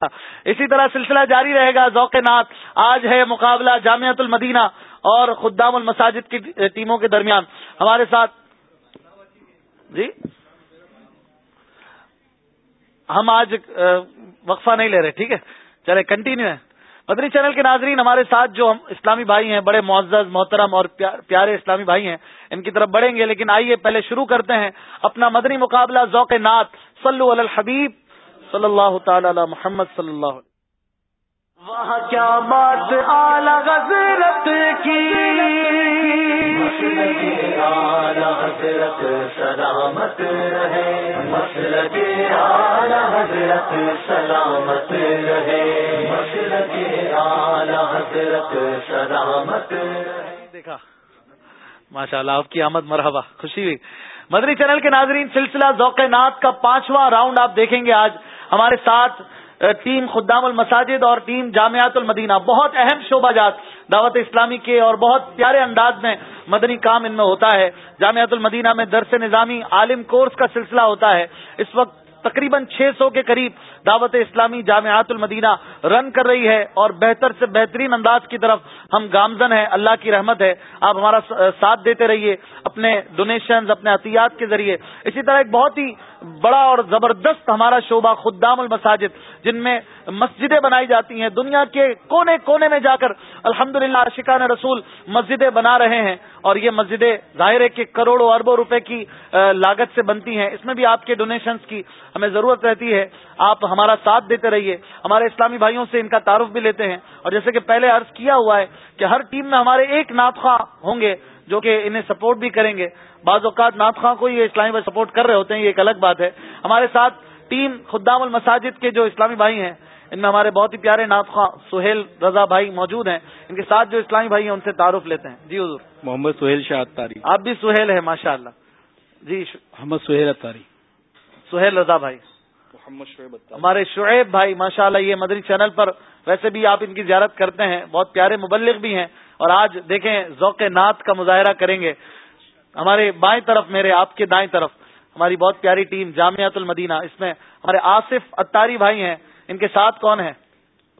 اسی طرح سلسلہ جاری رہے گا ذوق نات آج ہے مقابلہ جامعت المدینہ اور خدام المساجد کی ٹیموں کے درمیان۔ ہمارے ساتھ جی؟ ہم آج وقفہ نہیں لے رہے، ٹھیک ہے؟ چلے کنٹینیو ہے۔ مدنی چینل کے ناظرین، ہمارے ساتھ جو ہم اسلامی بھائی ہیں، بڑے معزز، محترم اور پیارے اسلامی بھائی ہیں، ان کی طرف بڑھیں گے، لیکن آئیے پہلے شروع کرتے ہیں اپنا مدنی مقابلہ ذوق نات صلو علی الحبیب۔ صلی اللہ تعالی علی محمد صلی اللہ وہاں کیا بات حضرت کی؟ حضرت سلامت رہے۔ مسلک اعلی حضرت سلامت رہے۔ مسلک اعلی حضرت سلامت دیکھا۔ ماشاء اللہ آپ کی آمد مرحبا خوشی ہوئی۔ مدری چینل کے ناظرین سلسلہ ذوق نات کا پانچواں راؤنڈ آپ دیکھیں گے آج۔ ہمارے ساتھ ٹیم خدام المساجد اور ٹیم جامعات المدینہ، بہت اہم شعبہ جات دعوت اسلامی کے اور بہت پیارے انداز میں مدنی کام ان میں ہوتا ہے۔ جامعات المدینہ میں درس نظامی عالم کورس کا سلسلہ ہوتا ہے۔ اس وقت تقریباً چھ سو کے قریب دعوت اسلامی جامعات المدینہ رن کر رہی ہے اور بہتر سے بہترین انداز کی طرف ہم گامزن ہیں، اللہ کی رحمت ہے۔ آپ ہمارا ساتھ دیتے رہیے اپنے ڈونیشنز اپنے عطیات کے ذریعے۔ اسی طرح ایک بہت ہی بڑا اور زبردست ہمارا شعبہ خدام المساجد، جن میں مسجدیں بنائی جاتی ہیں۔ دنیا کے کونے کونے میں جا کر الحمد للہ عشقان رسول مسجدیں بنا رہے ہیں اور یہ مسجدیں ظاہر ہے کہ کروڑوں اربوں روپے کی لاگت سے بنتی ہیں۔ اس میں بھی آپ کے ڈونیشنز کی ہمیں ضرورت رہتی ہے۔ آپ ہمارا ساتھ دیتے رہیے ہمارے اسلامی بھائیوں سے ان کا تعارف بھی لیتے ہیں۔ اور جیسے کہ پہلے عرض کیا ہوا ہے کہ ہر ٹیم میں ہمارے ایک ناطخواں ہوں گے جو کہ انہیں سپورٹ بھی کریں گے۔ بعض اوقات ناطخواں کو یہ اسلامی بھائی سپورٹ کر رہے ہوتے ہیں یہ ایک الگ بات ہے۔ ہمارے ساتھ ٹیم خدام المساجد کے جو اسلامی بھائی ہیں ان میں ہمارے بہت ہی پیارے ناطخواں سہیل رضا بھائی موجود ہیں۔ ان کے ساتھ جو اسلامی بھائی ہیں ان سے تعارف لیتے ہیں۔ جی حضور۔ محمد سہیل شاہ اتاری آپ بھی سہیل ہیں ماشاء اللہ جی محمد سہیل اتاری سہیل رضا بھائی۔ محمد شعیب ہمارے شعیب بھائی ماشاء اللہ یہ مدری چینل پر ویسے بھی آپ ان کی زیارت کرتے ہیں بہت پیارے مبلغ بھی ہیں۔ اور آج دیکھیں ذوق نعت کا مظاہرہ کریں گے۔ ہمارے بائیں طرف میرے آپ کے دائیں طرف ہماری بہت پیاری ٹیم جامعت المدینہ۔ اس میں ہمارے آصف اتاری بھائی ہیں۔ ان کے ساتھ کون ہیں؟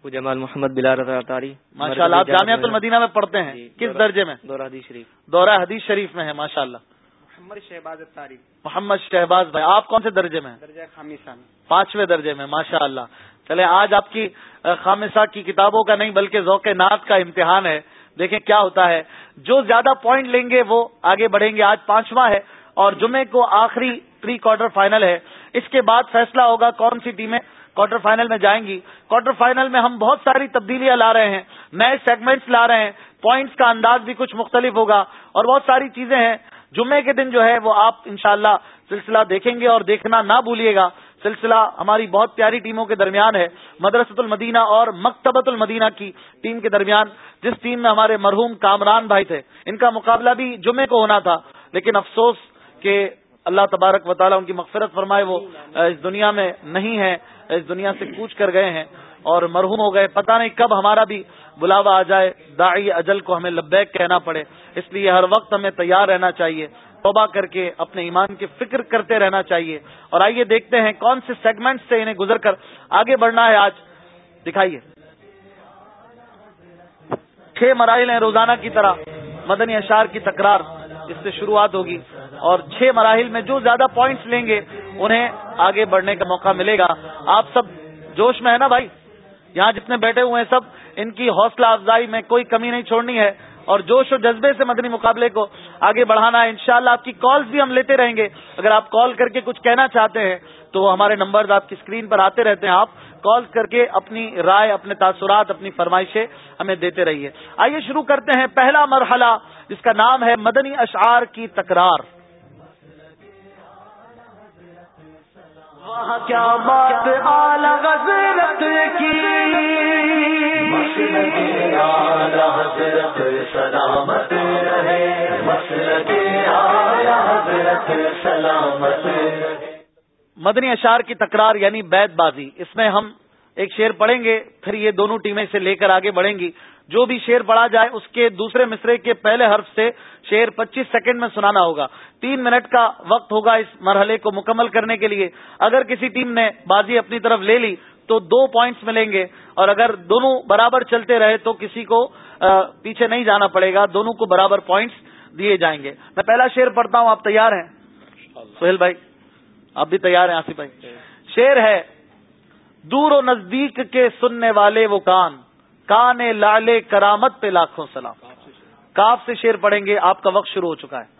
جمال محمد بلال اتاری ماشاء اللہ آپ جامعت المدینہ میں پڑھتے ہیں۔ جی، کس درجے میں؟ دورہ حدیث شریف۔ دورہ حدیث شریف میں ہے ماشاء اللہ محمد شہباز اتاری محمد شہباز بھائی آپ کون سے درجے میں درجہ خامسہ پانچویں درجے میں ماشاء اللہ چلے آج آپ کی خامسہ کی کتابوں کا نہیں بلکہ ذوق نعت کا امتحان ہے۔ دیکھیں کیا ہوتا ہے۔ جو زیادہ پوائنٹ لیں گے وہ آگے بڑھیں گے۔ آج پانچواں ہے اور جمعے کو آخری پری کوارٹر فائنل ہے۔ اس کے بعد فیصلہ ہوگا کون سی ٹیمیں کوارٹر فائنل میں جائیں گی۔ کوارٹر فائنل میں ہم بہت ساری تبدیلیاں لا رہے ہیں نئے سیگمنٹس لا رہے ہیں۔ پوائنٹس کا انداز بھی کچھ مختلف ہوگا اور بہت ساری چیزیں ہیں۔ جمعے کے دن جو ہے وہ آپ انشاءاللہ سلسلہ دیکھیں گے اور دیکھنا نہ بھولیے گا۔ سلسلہ ہماری بہت پیاری ٹیموں کے درمیان ہے۔ مدرسۃ المدینہ اور مکتبۃ المدینہ کی ٹیم کے درمیان۔ جس ٹیم میں ہمارے مرحوم کامران بھائی تھے، ان کا مقابلہ بھی جمعے کو ہونا تھا۔ لیکن افسوس کہ اللہ تبارک و تعالیٰ ان کی مغفرت فرمائے، وہ اس دنیا میں نہیں ہے، اس دنیا سے کوچ کر گئے ہیں۔ اور مرحوم ہو گئے، پتہ نہیں کب ہمارا بھی بلاوا آ جائے۔ داعی اجل کو ہمیں لبیک کہنا پڑے۔ اس لیے ہر وقت ہمیں تیار رہنا چاہیے۔ توبہ کر کے اپنے ایمان کی فکر کرتے رہنا چاہیے۔ اور آئیے دیکھتے ہیں کون سے سیگمنٹ سے انہیں گزر کر آگے بڑھنا ہے آج۔ دکھائیے۔ چھ مراحل ہیں روزانہ کی طرح۔ مدنی اشار کی تکرار اس سے شروعات ہوگی۔ اور چھ مراحل میں جو زیادہ پوائنٹس لیں گے، انہیں آگے بڑھنے کا موقع ملے گا۔ آپ سب جوش میں ہے نا بھائی؟ یہاں جتنے بیٹھے ہوئے ہیں سب، ان کی حوصلہ افزائی میں کوئی کمی نہیں چھوڑنی ہے اور جوش و جذبے سے مدنی مقابلے کو آگے بڑھانا ہے۔ انشاءاللہ آپ کی کالز بھی ہم لیتے رہیں گے۔ اگر آپ کال کر کے کچھ کہنا چاہتے ہیں تو ہمارے نمبرز آپ کی اسکرین پر آتے رہتے ہیں۔ آپ کال کر کے اپنی رائے، اپنے تاثرات، اپنی فرمائشیں ہمیں دیتے رہیے۔ آئیے شروع کرتے ہیں پہلا مرحلہ جس کا نام ہے مدنی اشعار کی تکرار۔ کیا بات کی؟ سلامت سلامت مدنی اشار کی تکرار یعنی بیت بازی۔ اس میں ہم ایک شیر پڑھیں گے پھر یہ دونوں ٹیمیں سے لے کر آگے بڑھیں گی۔ جو بھی شیر پڑھا جائے اس کے دوسرے مصرے کے پہلے حرف سے شیر پچیس سیکنڈ میں سنانا ہوگا۔ تین منٹ کا وقت ہوگا اس مرحلے کو مکمل کرنے کے لیے۔ اگر کسی ٹیم نے بازی اپنی طرف لے لی تو دو پوائنٹس ملیں گے۔ اور اگر دونوں برابر چلتے رہے تو کسی کو پیچھے نہیں جانا پڑے گا۔ دونوں کو برابر پوائنٹس دیے جائیں گے۔ میں پہلا شعر پڑھتا ہوں آپ تیار ہیں؟ سہیل بھائی آپ بھی تیار ہیں؟ آصف بھائی۔ شعر ہے دور و نزدیک کے سننے والے وہ کان کان لالے کرامت پہ لاکھوں سلام۔ کاف سے شیر پڑھیں گے آپ کا وقت شروع ہو چکا ہے۔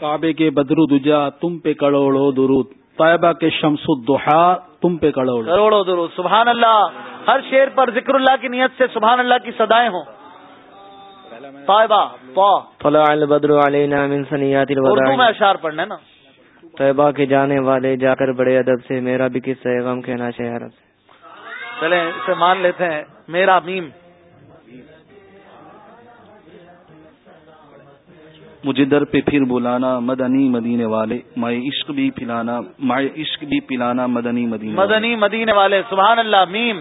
کعبے کے بدرو دجا تم پہ کروڑو درود۔ طیبہ کے شمس الدحا تم پہ کروڑ کروڑو درود۔ سبحان اللہ ہر شیر پر ذکر اللہ کی نیت سے سبحان اللہ کی صدایں ہوں۔ طیبہ طلع البدر علینا من سنیات اردو میں اشار پڑھنا نا۔ طیبہ کے جانے والے جا کر بڑے ادب سے میرا بھی کس غم کہنا شہر چلیں اسے مان لیتے ہیں میرا میم۔ مجھے در پہ پھر بلانا مدنی مدینے والے مائے عشق بھی پلانا مائے عشق بھی پلانا مدنی مدینے مدنی مدینے والے سبحان اللہ میم۔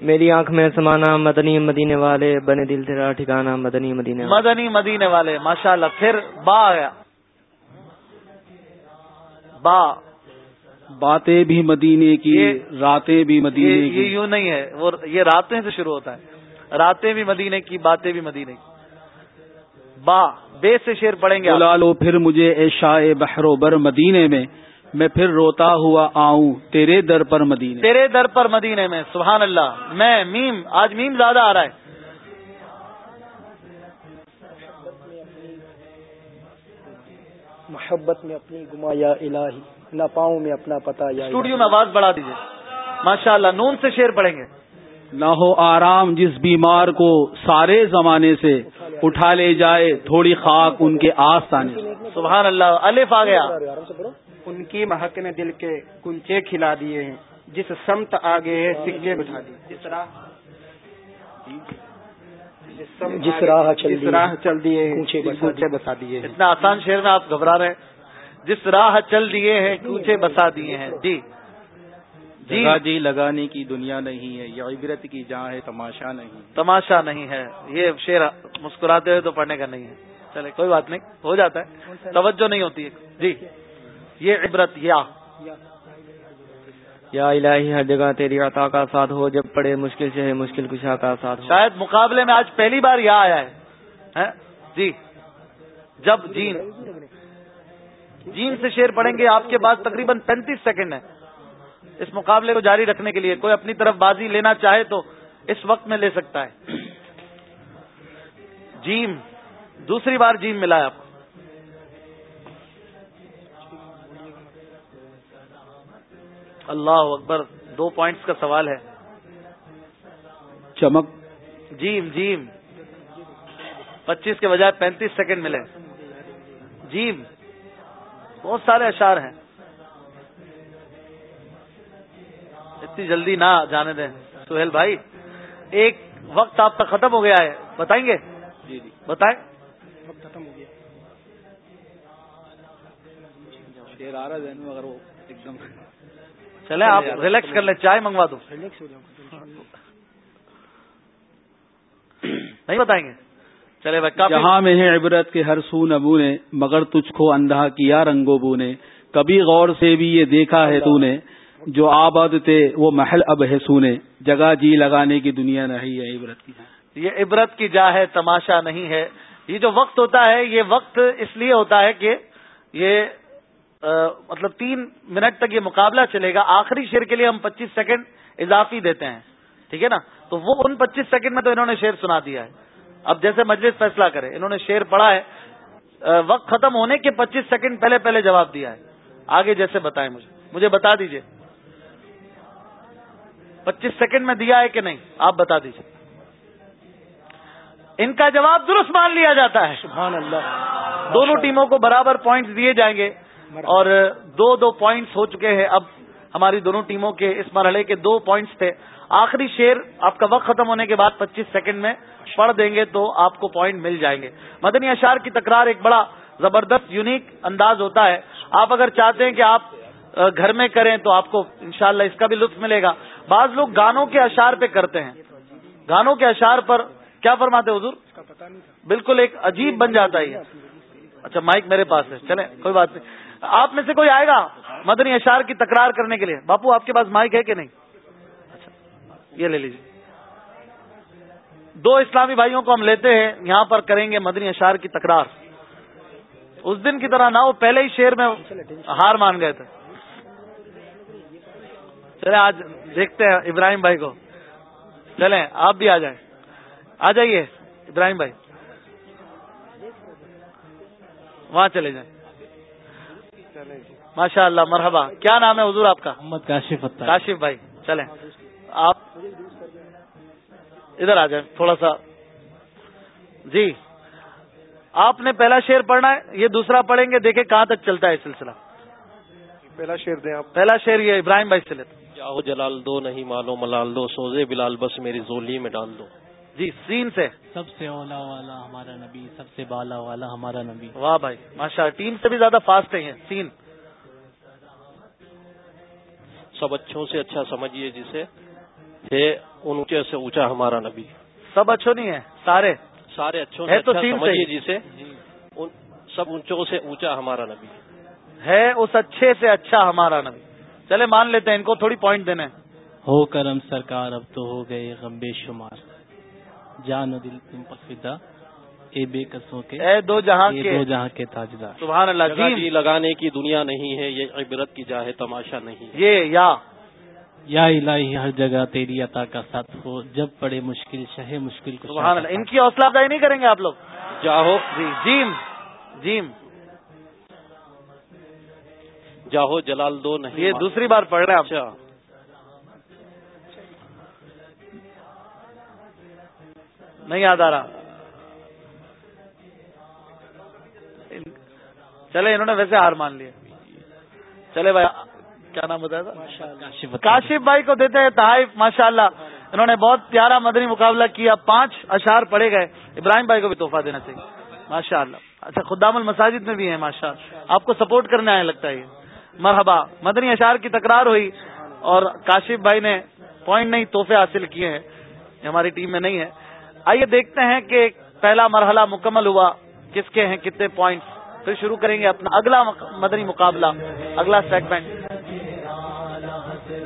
میری آنکھ میں سمانا مدنی مدینے والے بنے دل تیرا ٹھکانا مدنی مدینے مدنی مدینے والے ماشاء اللہ پھر با آیا۔ با. باتیں بھی مدینے کی راتیں بھی مدینے یہ یوں نہیں ہے۔ وہ یہ راتیں سے شروع ہوتا ہے۔ راتیں بھی مدینے کی باتیں بھی مدینے کی۔ با بے سے شیر پڑیں گے لو پھر مجھے اے شاہ بحرو بر مدینے میں میں پھر روتا ہوا آؤں تیرے در پر مدینے۔ تیرے در پر مدینے میں سبحان اللہ۔ میں میم آج میم زیادہ آ رہا ہے۔ محبت میں اپنی گمایا الہی نہ پاؤں میں اپنا پتا یا اسٹوڈیو میں آواز بڑھا دیجیے ماشاء اللہ نون سے شیر پڑیں گے۔ نہ ہو آرام جس بیمار کو سارے زمانے سے اٹھا لے جائے تھوڑی خاک ان کے آس آنے سبحان اللہ الف آ گیا۔ ان کی مہک نے دل کے کنچے کھلا دیے ہیں جس سمت آگے ہے سکے بٹھا دیے۔ جس راہ جس راہ جس راہ چل دیے کوچے بسا دیے۔ اتنا آسان شہر میں آپ گھبرا رہے ہیں۔ جس راہ چل دیے ہیں کوچے بسا دیے ہیں۔ جی۔ جی۔ جی لگانے کی دنیا نہیں ہے یہ عبرت کی جہاں ہے تماشا نہیں تماشا نہیں ہے۔ یہ شیر مسکراتے ہوئے تو پڑھنے کا نہیں ہے۔ چلے کوئی بات نہیں ہو جاتا ہے۔ توجہ نہیں ہوتی ہے۔ جی۔ یہ عبرت یا۔ یا الہی ہر جگہ تیری عطا کا ساتھ ہو، جب پڑے مشکل سے ہے، مشکل کشا کا ساتھ ہو۔ شاید مقابلے میں آج پہلی بار یا آیا ہے۔ جی۔ جب جین جین سے شیر پڑھیں گے، آپ کے پاس تقریباً پینتیس سیکنڈ ہے اس مقابلے کو جاری رکھنے کے لیے کوئی اپنی طرف بازی لینا چاہے تو اس وقت میں لے سکتا ہے۔ جیم، دوسری بار جیم ملا ہے آپ کو۔ اللہ اکبر دو پوائنٹس کا سوال ہے۔ چمک۔ جیم جیم۔ پچیس کے بجائے پینتیس سیکنڈ ملے۔ جیم۔ بہت سارے اشار ہیں۔ اتنی جلدی نہ جانے دیں۔ سہیل بھائی ایک وقت آپ کا ختم ہو گیا ہے۔ بتائیں گے؟ جی جی۔ بتائیں۔ وقت ختم ہو گیا۔ شیر آ رہا وہ ایک دم چلے آپ ریلیکس کر لیں چائے منگوا دو۔ ریلیکس ہو جاؤ نہیں بتائیں گے؟ چلے جہاں میں ہے عبرت کے ہر سو نبو نے مگر تجھ کو اندھا کیا رنگو بو نے۔ کبھی غور سے بھی یہ دیکھا ہے تو نے جو آباد تھے وہ محل اب ہے سونے۔ جگہ جی لگانے کی دنیا نہیں ہے عبرت کی۔ یہ عبرت کی جا ہے تماشا نہیں ہے۔ یہ جو وقت ہوتا ہے یہ وقت اس لیے ہوتا ہے کہ یہ مطلب تین منٹ تک یہ مقابلہ چلے گا۔ آخری شیر کے لیے ہم پچیس سیکنڈ اضافی دیتے ہیں۔ ٹھیک ہے نا؟ تو وہ ان پچیس سیکنڈ میں تو انہوں نے شیر سنا دیا ہے۔ اب جیسے مجلس فیصلہ کرے انہوں نے شیر پڑھا ہے۔ وقت ختم ہونے کے پچیس سیکنڈ پہلے پہلے جواب دیا ہے۔ آگے جیسے بتائیں مجھے۔ مجھے بتا دیجیے۔ پچیس سیکنڈ میں دیا ہے کہ نہیں؟ آپ بتا دیجیے ان کا جواب درست مان لیا جاتا ہے۔ سبحان اللہ۔ دونوں ٹیموں کو برابر پوائنٹس دیے جائیں گے۔ اور دو دو پوائنٹس ہو چکے ہیں۔ اب ہماری دونوں ٹیموں کے اس مرحلے کے دو پوائنٹس تھے۔ آخری شیر آپ کا وقت ختم ہونے کے بعد پچیس سیکنڈ میں پڑھ دیں گے تو آپ کو پوائنٹ مل جائیں گے۔ مدنی اشار کی تکرار ایک بڑا زبردست یونیک انداز ہوتا ہے۔ آپ اگر چاہتے ہیں کہ آپ گھر میں کریں تو آپ کو انشاءاللہ اس کا بھی لطف ملے گا۔ بعض لوگ گانوں کے اشار پہ کرتے ہیں۔ گانوں کے اشار پر کیا فرماتے حضور؟ بالکل ایک عجیب بن جاتا ہے اچھا مائک میرے پاس ہے۔ چلیں کوئی بات نہیں۔ آپ میں سے کوئی آئے گا مدنی اشار کی تکرار کرنے کے لیے۔ باپو، آپ کے پاس مائک ہے کہ نہیں؟ اچھا یہ لے لیجیے دو اسلامی بھائیوں کو ہم لیتے ہیں، یہاں پر کریں گے مدنی اشار کی تکرار۔ اس دن کی طرح نہ وہ پہلے ہی شیر میں ہار مان گئے تھے۔ چلے آج دیکھتے ہیں ابراہیم بھائی کو۔ چلیں، آپ بھی آ جائیں۔ آ جائیے ابراہیم بھائی۔ وہاں چلے جائیں۔ ماشاء اللہ مرحبا۔ کیا نام ہے حضور آپ کا؟ محمد کاشف کاشف بھائی چلیں۔ آپ ادھر آ جائیں تھوڑا سا۔ جی آپ نے پہلا شیر پڑھنا ہے یہ دوسرا پڑھیں گے دیکھیں کہاں تک چلتا ہے سلسلہ۔ پہلا شیر دیں آپ۔ پہلا شیر یہ ابراہیم بھائی سے لیتے جاؤ جلال دو نہیں مالو ملال دو سوزے بلال بس میری زولی میں ڈال دو۔ جی سین سے۔ سب سے اولا والا ہمارا نبی سب سے بالا والا ہمارا نبی۔ واہ بھائی ماشاء ٹیم سے بھی زیادہ فاسٹ ہے یہ سین۔ سب اچھوں سے اچھا سمجھیے جسے ہے اونچے سے اونچا ہمارا نبی۔ سب اچھو نہیں ہے سارے۔ سارے اچھوں ہے سے تو اچھا سین سے۔ سمجھیے۔ جسے۔ سب اونچوں سے اونچا ہمارا نبی۔ ہے اس اچھے سے اچھا ہمارا نبی۔ چلے مان لیتے ہیں ان کو تھوڑی پوائنٹ دینے۔ ہیں ہو کرم سرکار اب تو ہو گئے غم بے شمار۔ جان دل تم فدا اے بے قصوں کے اے دو جہاں یہ کے۔ دو جہاں کے تاجدار۔ سبحان اللہ جی۔ جی لگانے کی دنیا نہیں ہے یہ عبرت کی جاہ تماشا نہیں یہ یا۔ یا الہی ہر جگہ تیری عطا کا ساتھ ہو جب پڑے مشکل شہ مشکل کو سبحان اللہ ان کی حوصلہ افزائی نہیں کریں گے آپ لوگ؟ جاہو۔ جی جیم۔ جیم۔ جاہو جلال دو نہیں یہ دوسری بار پڑھ رہے ہیں آپ۔ نہیں یاد آ رہا۔ چلے انہوں نے ویسے ہار مان لیا چلے بھائی کیا نام بتایا تھا؟ کاشف بھائی کو دیتے ہیں تحائف ماشاء اللہ انہوں نے بہت پیارا مدنی مقابلہ کیا پانچ اشار پڑے گئے۔ ابراہیم بھائی کو بھی تحفہ دینا چاہیے۔ ماشاء اللہ اچھا خدام المساجد میں بھی ہیں ماشاء اللہ آپ کو سپورٹ کرنے آئے لگتا ہے مرحبا مدنی اشار کی تکرار ہوئی اور کاشف بھائی نے پوائنٹ نہیں تحفے حاصل کیے ہیں۔ ہماری ٹیم میں نہیں ہے۔ آئیے دیکھتے ہیں کہ پہلا مرحلہ مکمل ہوا۔ کس کے ہیں؟ کتنے پوائنٹس پھر شروع کریں گے اپنا اگلا مدنی مقابلہ۔ اگلا سیگمنٹ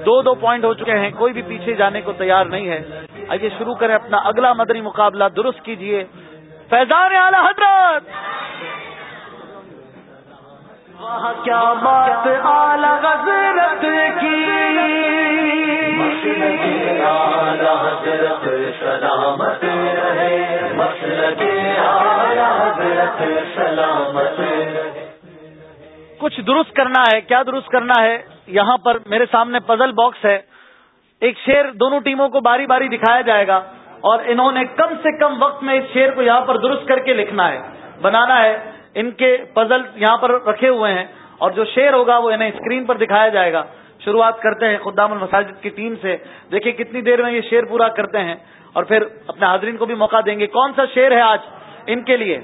دو دو پوائنٹ ہو چکے ہیں۔ کوئی بھی پیچھے جانے کو تیار نہیں ہے۔ آئیے شروع کریں اپنا اگلا مدنی مقابلہ۔ درست کیجیے۔ فیضان اعلی حضرت! کیا بات! اعلی حضرت کی! سلامت رہے مسلک اعلی حضرت سلامت کچھ درست کرنا ہے، کیا درست کرنا ہے؟ یہاں پر میرے سامنے پزل باکس ہے۔ ایک شیر دونوں ٹیموں کو باری باری دکھایا جائے گا اور انہوں نے کم سے کم وقت میں اس شیر کو یہاں پر درست کر کے لکھنا ہے۔ بنانا ہے۔ ان کے پزل یہاں پر رکھے ہوئے ہیں اور جو شیر ہوگا وہ انہیں اسکرین پر دکھایا جائے گا۔ شروعات کرتے ہیں خدام المساجد کی ٹیم سے۔ دیکھیں کتنی دیر میں یہ شیر پورا کرتے ہیں۔ اور پھر اپنے حاضرین کو بھی موقع دیں گے۔ کون سا شیر ہے آج ان کے لیے؟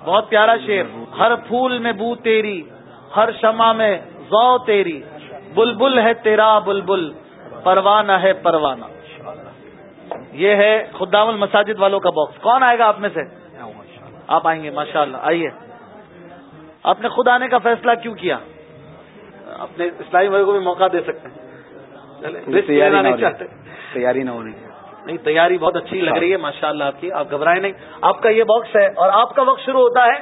بہت پیارا شیر ہر پھول میں بو تیری، ہر شمع میں زو تیری۔ بلبل ہے تیرا بلبل، پروانہ ہے پروانہ۔ یہ ہے خدام المساجد والوں کا باکس کون آئے گا آپ میں سے؟ آپ آئیں گے ماشاء اللہ آئیے۔ آپ نے خود آنے کا فیصلہ کیوں کیا؟ اپنے اسلامی بھائی کو بھی موقع دے سکتے ہیں۔ نہیں چاہتے۔ تیاری نہ ہونی نہیں تیاری بہت اچھی لگ رہی ہے ماشاء اللہ آپ کی آپ گھبرائیں نہیں۔ آپ کا یہ باکس ہے اور آپ کا وقت شروع ہوتا ہے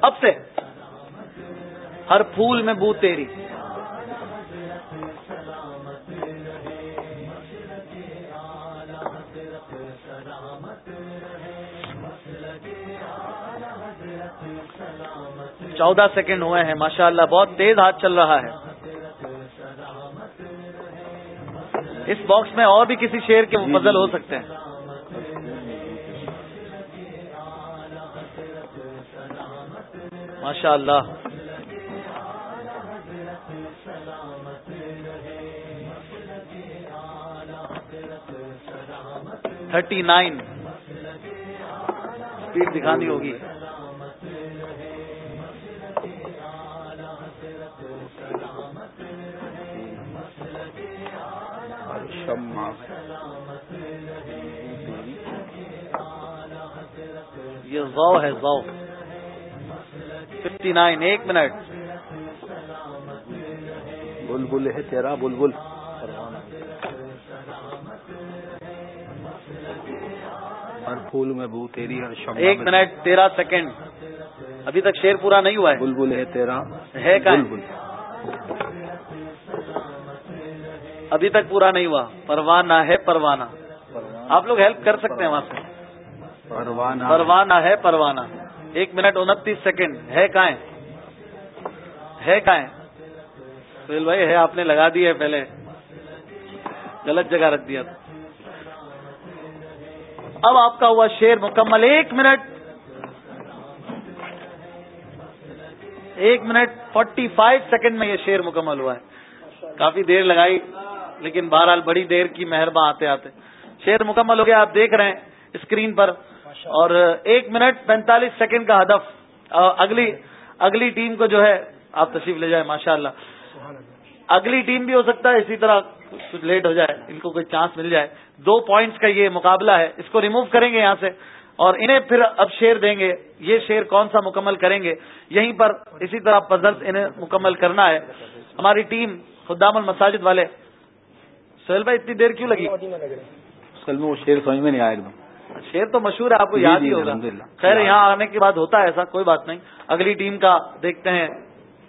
اب سے۔ ہر پھول میں بو تیری۔ چودہ سیکنڈ ہوئے ہیں ماشاء اللہ بہت تیز ہاتھ چل رہا ہے۔ اس باکس میں اور بھی کسی شیر کے مفضل ہو سکتے ہیں۔ ماشاء اللہ تھرٹی نائن۔ اسپیڈ دکھانی ہوگی۔ زو ہے زو ففٹی نائن ایک منٹ۔ بلبل ہے تیرا بلبل۔ ہر پھول میں بو تیری ہر شمع ایک منٹ تیرہ سیکنڈ۔ ابھی تک شیر پورا نہیں ہوا ہے۔ بلبل ہے تیرا۔ ہے؟ بلبل۔ ابھی تک پورا نہیں ہوا۔ پروانہ ہے پروانہ۔ آپ لوگ ہیلپ کر سکتے ہیں وہاں سے۔ پروانہ پروانہ ہے، پروانہ۔ ایک منٹ، انتیس سیکنڈ۔ ہے کہاں ہے کہاں سہیل بھائی، ہے آپ نے لگا دی ہے پہلے۔ غلط جگہ رکھ دیا۔ اب آپ کا ہوا شیر مکمل۔ ایک منٹ۔ ایک منٹ فورٹی فائیو سیکنڈ میں یہ شیر مکمل ہوا ہے۔ کافی دیر لگائی، لیکن بہرحال بڑی دیر کی مہرباں آتے آتے۔ شیر مکمل ہو گیا، آپ دیکھ رہے ہیں اسکرین پر۔ اور ایک منٹ پینتالیس سیکنڈ کا ہدف۔ اگلی اگلی ٹیم کو جو ہے آپ تشریف لے جائیں ماشاء اللہ۔ اگلی ٹیم بھی ہو سکتا ہے اسی طرح کچھ لیٹ ہو جائے ان کو کوئی چانس مل جائے۔ دو پوائنٹس کا یہ مقابلہ ہے۔ اس کو ریموو کریں گے یہاں سے۔ اور انہیں پھر اب شیر دیں گے۔ یہ شیر کون سا مکمل کریں گے؟ یہیں پر اسی طرح پزل انہیں مکمل کرنا ہے۔ ہماری ٹیم خدام المساجد والے۔ سہیل بھائی اتنی دیر کیوں لگی؟ اصل میں وہ شیر سمجھ میں نہیں آیا ایک دم۔ شیر تو مشہور ہے آپ کو جی، یاد جی، ہی ہوگا۔ الحمدللہ۔ خیر یہاں آنے کے بعد ہوتا ہے ایسا کوئی بات نہیں۔ اگلی ٹیم کا دیکھتے ہیں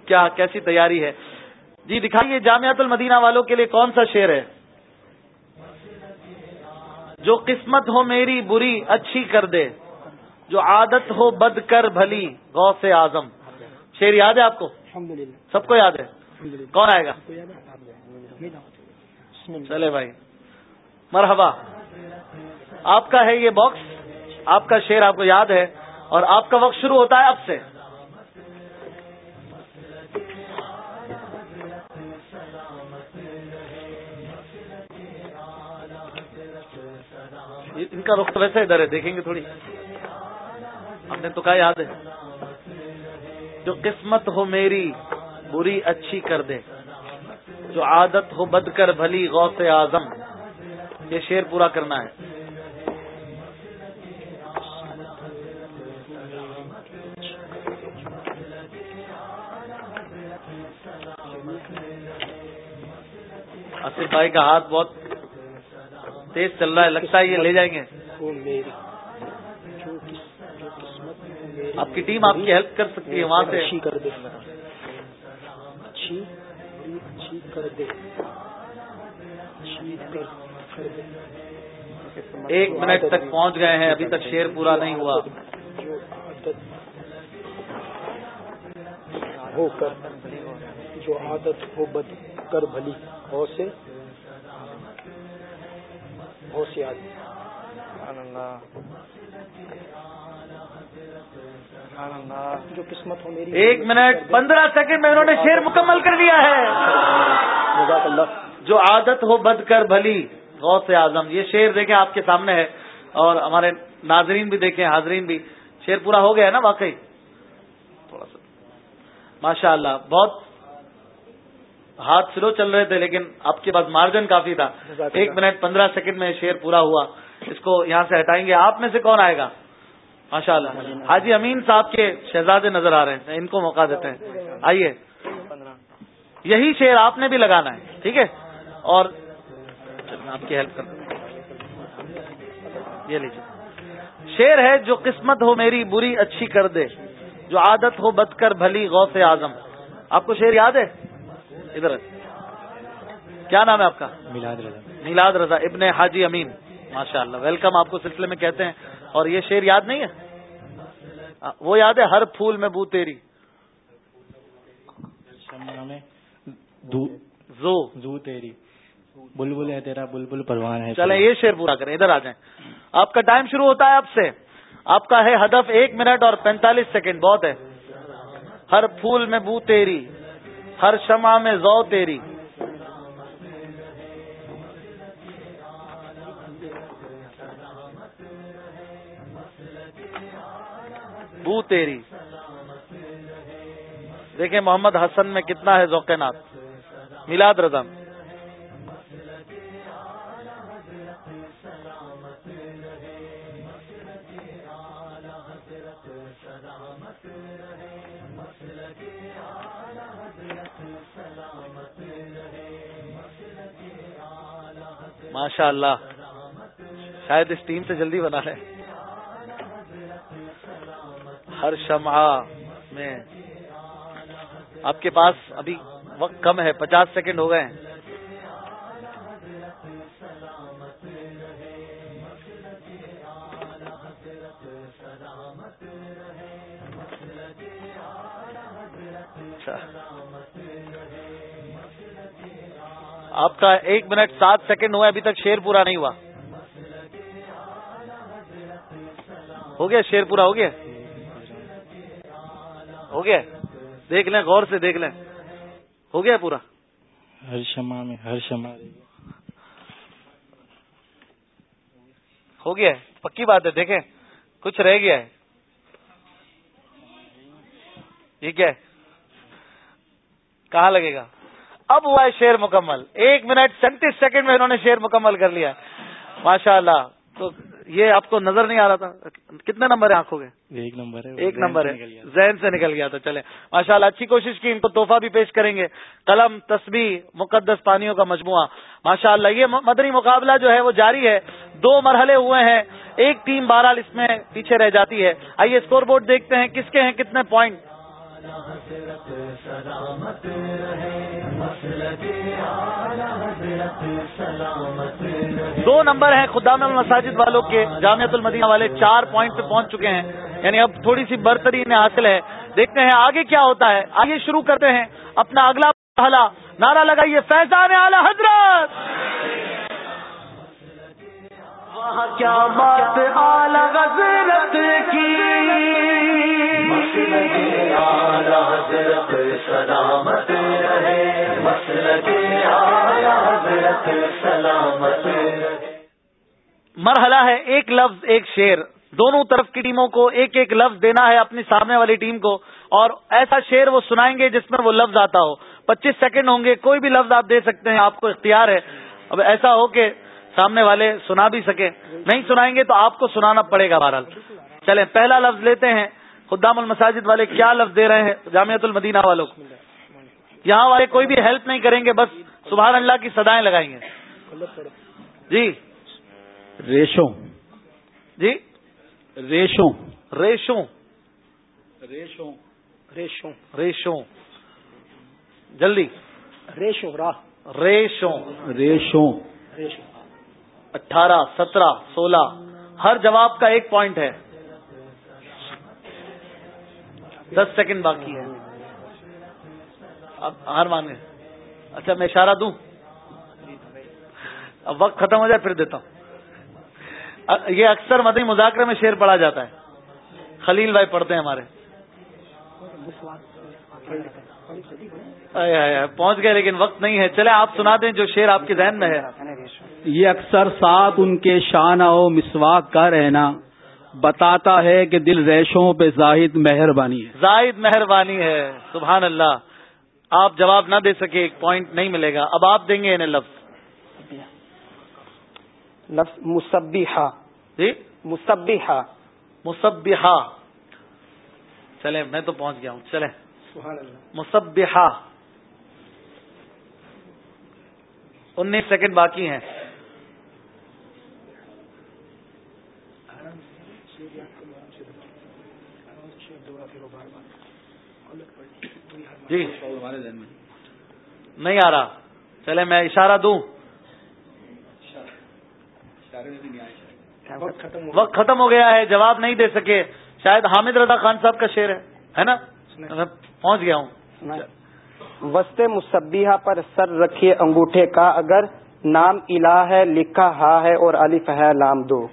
کیا کیسی تیاری ہے۔ جی دکھائیے جامعت المدینہ والوں کے لیے کون سا شیر ہے؟ جو قسمت ہو میری بری اچھی کر دے۔ جو عادت ہو بد کر بھلی غوث اعظم۔ شیر یاد ہے آپ کو؟ سب کو یاد ہے؟ کون آئے گا؟ چلے بھائی۔ مرحبا۔ آپ کا ہے یہ باکس آپ کا شیر آپ کو یاد ہے اور آپ کا وقت شروع ہوتا ہے اب سے۔ ان کا رخ ویسے ادھر ہے، دیکھیں گے تھوڑی۔ آپ نے تو کہا یاد ہے۔ جو قسمت ہو میری، بری اچھی کر دے۔ جو عادت ہو بد کر بھلی، غوث اعظم، یہ شیر پورا کرنا ہے۔ آصف بھائی کا ہاتھ بہت تیز چل رہا ہے لگتا ہے یہ لے جائیں گے۔ آپ کی ٹیم آپ کی ہیلپ کر سکتی ہے وہاں سے۔ کر دے۔ کر دے۔ ایک منٹ تک پہنچ گئے ہیں ابھی تک شیر پورا نہیں ہوا۔ ہو کر جو عادت ہو بد کر بھلی۔ سے سے آدمی جو قسمت ہو میری ایک منٹ پندرہ سیکنڈ میں انہوں نے شیر مکمل کر دیا ہے۔ جزاک اللہ۔ جو عادت ہو بد کر بھلی غوث اعظم یہ شیر دیکھیں آپ کے سامنے ہے۔ اور ہمارے ناظرین بھی دیکھیں حاضرین بھی۔ شیر پورا ہو گیا ہے نا واقعی؟ تھوڑا سا۔ ماشاء اللہ بہت ہاتھ سلو چل رہے تھے لیکن آپ کے پاس مارجن کافی تھا۔ ایک منٹ پندرہ سیکنڈ میں شیر پورا ہوا۔ اس کو یہاں سے ہٹائیں گے۔ آپ میں سے کون آئے گا؟ ماشاء اللہ حاجی امین صاحب کے شہزادے نظر آ رہے ہیں۔ ان کو موقع دیتے ہیں۔ آئیے۔ یہی شیر آپ نے بھی لگانا ہے ٹھیک ہے؟ اور آپ کی ہیلپ کر یہ لیجیے۔ شیر ہے جو قسمت ہو میری بری اچھی کر دے۔ جو عادت ہو بد کر بھلی غوث اعظم۔ آپ کو شیر یاد ہے؟ ادھر کیا نام ہے آپ کا؟ میلاد رضا۔ میلاد رضا ابن حاجی امین۔ ماشاء اللہ ویلکم آپ کو سلسلے میں کہتے ہیں۔ اور یہ شیر یاد نہیں ہے؟ وہ یاد ہے ہر پھول میں بو تیری۔ زو۔ زو تیری۔ بلبل ہے تیرا بلبل پروان ہے چلیں یہ شیر پورا کریں ادھر آ جائیں۔ آپ کا ٹائم شروع ہوتا ہے اب سے۔ آپ کا ہے ہدف ایک منٹ اور پینتالیس سیکنڈ بہت ہے۔ ہر پھول میں بو تیری۔ ہر شمع میں زو تیری۔ بو تیری۔ دیکھیں محمد حسن میں کتنا ہے ذوق نات میلاد رضا ماشاء اللہ شاید اس ٹیم سے جلدی بنا لیں۔ ہر شمع میں آپ کے پاس ابھی وقت کم ہے، پچاس سیکنڈ ہو گئے ہیں۔ اچھا۔ آپ کا ایک منٹ سات سیکنڈ ہوا ابھی تک شیر پورا نہیں ہوا۔ ہو گیا شیر پورا ہو گیا۔ ہو گیا۔ دیکھ لیں غور سے دیکھ لیں۔ ہو گیا پورا۔ ہر شمع میں ہر شمع ہو گیا پکی بات ہے دیکھیں۔ کچھ رہ گیا ہے۔ یہ کیا ہے؟ کہاں لگے گا؟ اب ہوا ہے شیر مکمل۔ ایک منٹ سینتیس سیکنڈ میں انہوں نے شیر مکمل کر لیا۔ ماشاء اللہ تو یہ آپ کو نظر نہیں آ رہا تھا؟ کتنے نمبر ہیں آنکھوں کے؟ ایک نمبر ہے۔ ایک نمبر ہے۔ ذہن سے نکل گیا تھا چلے ماشاء اللہ اچھی کوشش کی ان کو تحفہ بھی پیش کریں گے۔ قلم تسبیح مقدس پانیوں کا مجموعہ۔ ماشاء اللہ یہ مدنی مقابلہ جو ہے وہ جاری ہے۔ دو مرحلے ہوئے ہیں۔ ایک ٹیم بہرحال اس میں پیچھے رہ جاتی ہے۔ آئیے اسکور بورڈ دیکھتے ہیں۔ کس کے ہیں؟ کتنے پوائنٹ دو نمبر ہیں خدا میں مساجد والوں کے جامعت المدینہ والے چار پوائنٹ پہ پہنچ چکے ہیں۔ یعنی اب تھوڑی سی برتری انہیں حاصل ہے۔ دیکھتے ہیں آگے کیا ہوتا ہے۔ آگے شروع کرتے ہیں۔ اپنا اگلا پہلا نعرہ لگائیے فیضان اعلی حضرت! کیا بات اعلی حضرت کی؟ سلامت رہے سلامت۔ مرحلہ ہے، ایک لفظ، ایک شیر دونوں طرف کی ٹیموں کو ایک ایک لفظ دینا ہے اپنی سامنے والی ٹیم کو، اور ایسا شیر وہ سنائیں گے جس میں وہ لفظ آتا ہو۔ پچیس سیکنڈ ہوں گے، کوئی بھی لفظ آپ دے سکتے ہیں، آپ کو اختیار ہے۔ اب ایسا ہو کہ سامنے والے سنا بھی سکے نہیں سنائیں گے تو آپ کو سنانا پڑے گا بہرحال۔ چلیں، پہلا لفظ لیتے ہیں۔ خدام المساجد والے کیا لفظ دے رہے ہیں؟ جامعت المدینہ والوں کو۔ یہاں والے کوئی بھی ہیلپ نہیں کریں گے بس سبحان اللہ کی سدائیں لگائیں گے۔ جی؟ ریشوں۔ جی؟ ریشوں۔ ریشوں۔ ریشوں۔ ریشوں۔ ریشوں۔ جلدی۔ ریشوں راہ۔ ریشوں۔ ریشوں۔ ریشوں۔ اٹھارہ سترہ سولہ۔ ہر جواب کا ایک پوائنٹ ہے۔ دس سیکنڈ باقی ہے۔ اب ہار مانگے اچھا میں اشارہ دوں؟ اب وقت ختم ہو جائے پھر دیتا ہوں۔ یہ اکثر مدنی مذاکرے میں شیر پڑا جاتا ہے۔ خلیل بھائی پڑھتے ہیں ہمارے۔ پہنچ گئے لیکن وقت نہیں ہے۔ چلے آپ سنا دیں جو شیر آپ کے ذہن میں ہے۔ یہ اکثر ساتھ ان کے شانہ و مسواک کا رہنا۔ بتاتا ہے کہ دل ریشوں پہ زاہد مہربانی ہے۔ زاہد مہربانی ہے سبحان اللہ۔ آپ جواب نہ دے سکے ایک پوائنٹ نہیں ملے گا۔ اب آپ دیں گے انہیں لفظ۔ لفظ مصبیحہ۔ جی؟ مصبیحہ۔ مصبحہ چلے میں تو پہنچ گیا ہوں۔ چلے مصبحہ انیس سیکنڈ باقی ہیں۔ جی۔ نہیں آ رہا۔ چلے میں اشارہ دوں۔ وقت ختم ہو گیا۔ ہے جواب نہیں دے سکے۔ شاید حامد رضا خان صاحب کا شعر ہے نا؟ میں پہنچ گیا ہوں۔ وسط مصبیحہ پر سر رکھیے انگوٹھے کا اگر نام الہ ہے لکھا ہا ہے اور الف ہے لام دو۔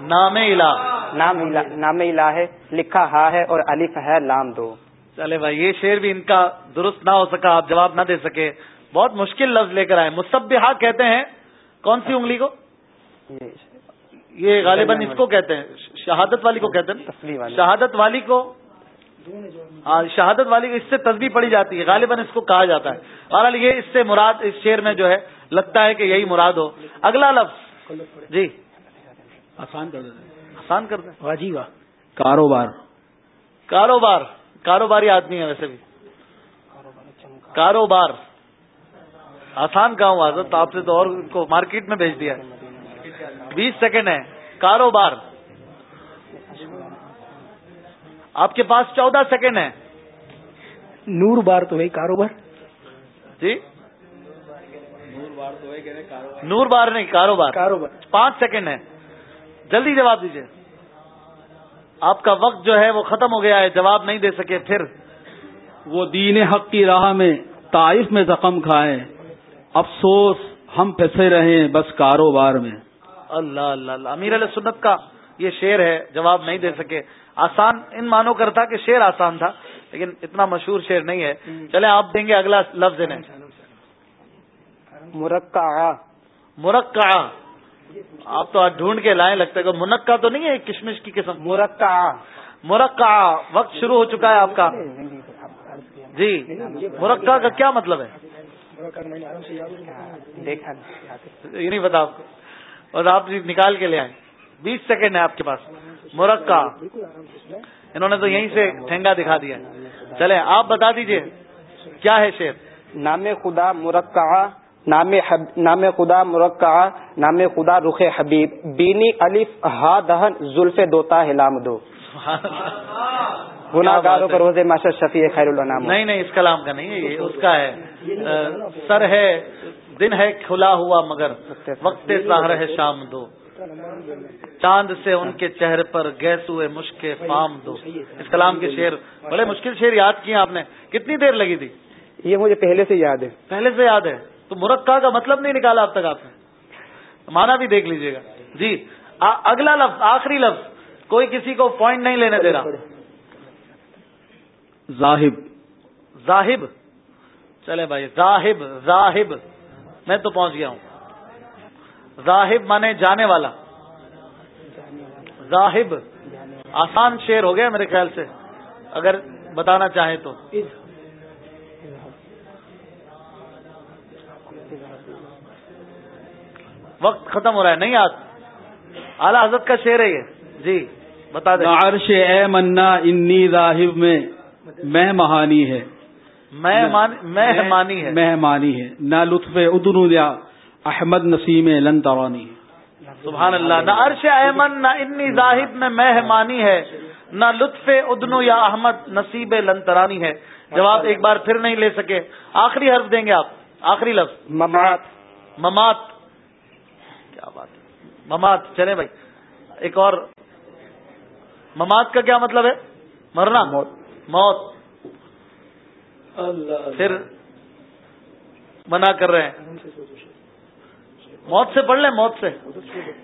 نام الہ۔ نام الہ نام الہ ہے لکھا ہا ہے اور الف ہے لام دو۔ چلے بھائی یہ شعر بھی ان کا درست نہ ہو سکا آپ جواب نہ دے سکے۔ بہت مشکل لفظ لے کر آئے مصبحہ کہتے ہیں۔ کون سی انگلی کو؟ یہ غالباً اس کو کہتے ہیں۔ شہادت والی کو کہتے ہیں شہادت والی کو؟ ہاں شہادت والی کو اس سے تصویر پڑی جاتی ہے۔ غالباً اس کو کہا جاتا ہے۔ بہرحال یہ اس سے مراد اس شعر میں جو ہے لگتا ہے کہ یہی مراد ہو۔ اگلا لفظ۔ جی۔ آسان کر دیتے آسان کر دیں۔ واہ جی واہ کاروبار۔ کاروبار۔ کاروباری آدمی ہے ویسے بھی۔ کاروبار۔ آسان کہاں ہوا حضرت آپ سے تو اور کو مارکیٹ میں بھیج دیا۔ بیس سیکنڈ ہے کاروبار۔ آپ کے پاس چودہ سیکنڈ ہے نور بار تو ہے کاروبار۔ جی؟ نور بار نہیں کاروبار۔ کاروبار پانچ سیکنڈ ہے جلدی جواب دیجیے آپ کا وقت جو ہے وہ ختم ہو گیا ہے جواب نہیں دے سکے پھر۔ وہ دین حق کی راہ میں طائف میں زخم کھائے۔ افسوس ہم پھنسے رہے بس کاروبار میں۔ اللہ اللہ اللہ۔ امیر علیہ سنت کا یہ شعر ہے جواب نہیں دے سکے۔ آسان ان مانو کر تھا کہ شعر آسان تھا لیکن اتنا مشہور شعر نہیں ہے۔ چلے آپ دیں گے اگلا لفظ انہیں۔ مرکع مرکع آپ تو آج ڈھونڈ کے لائیں لگتا ہے منقع تو نہیں ہے کشمش کی قسم۔ مرکع مرکع وقت شروع ہو چکا ہے آپ کا۔ جی مرکع کا کیا مطلب ہے؟ دیکھا۔ یہ نہیں پتا آپ کو۔ بس آپ نکال کے لے آئے بیس سیکنڈ ہے آپ کے پاس۔ مرکع انہوں نے تو یہیں سے ٹھنگا دکھا دیا۔ چلے آپ بتا دیجیے کیا ہے شیر نام خدا مرکع نام حب... نام خدا مرکع نام خدا رخ حبیب۔ بینی الف ہا دہن زلف دوتا ہے لام دو۔ گناہ گاروں پر روزے ماشا شفیع خیر النام نہیں نہیں اس کلام کا نہیں ہے یہ اس کا ہے۔ سر ہے دن ہے کھلا ہوا مگر وقت سہر ہے شام دو۔ چاند سے ان کے چہرے پر گیس ہوئے مشک فام دو۔ اس کلام کے شعر بڑے مشکل شعر یاد کیے آپ نے۔ کتنی دیر لگی تھی؟ یہ مجھے پہلے سے یاد ہے۔ پہلے سے یاد ہے؟ تو مرکع کا مطلب نہیں نکالا اب تک آپ نے۔ مانا بھی دیکھ لیجیے گا۔ جی اگلا لفظ آخری لفظ کوئی کسی کو پوائنٹ نہیں لینے دے رہا۔ زاہب۔ زاہب؟ چلے بھائی زاہب زاہب۔ میں تو پہنچ گیا ہوں۔ زاہب مانے جانے والا۔ زاہب آسان شیر ہو گیا میرے خیال سے۔ اگر بتانا چاہیں تو۔ وقت ختم ہو رہا ہے نہیں یاد اعلی حضرت کا شعر ہے یہ۔ جی بتا دیں۔ عرش اے منا انی راہب میں۔ مہمانی ہے۔ مہمانی ہے۔ مہمانی ہے۔ نہ لطف ادن یا احمد نسیم لن توانی سبحان اللہ نہ عرش احمد نہ انی ذاہب میں مہمانی ہے۔ نہ لطف ادنو یا احمد نصیب لنترانی ہے۔ جواب ایک بار پھر نہیں لے سکے۔ آخری حرف دیں گے آپ۔ آخری لفظ۔ ممات۔ ممات۔ کیا بات ہے؟ ممات چلے بھائی۔ ایک اور۔ ممات کا کیا مطلب ہے؟ مرنا؟ موت۔ پھر منع کر رہے ہیں۔ موت سے پڑھ لیں موت سے۔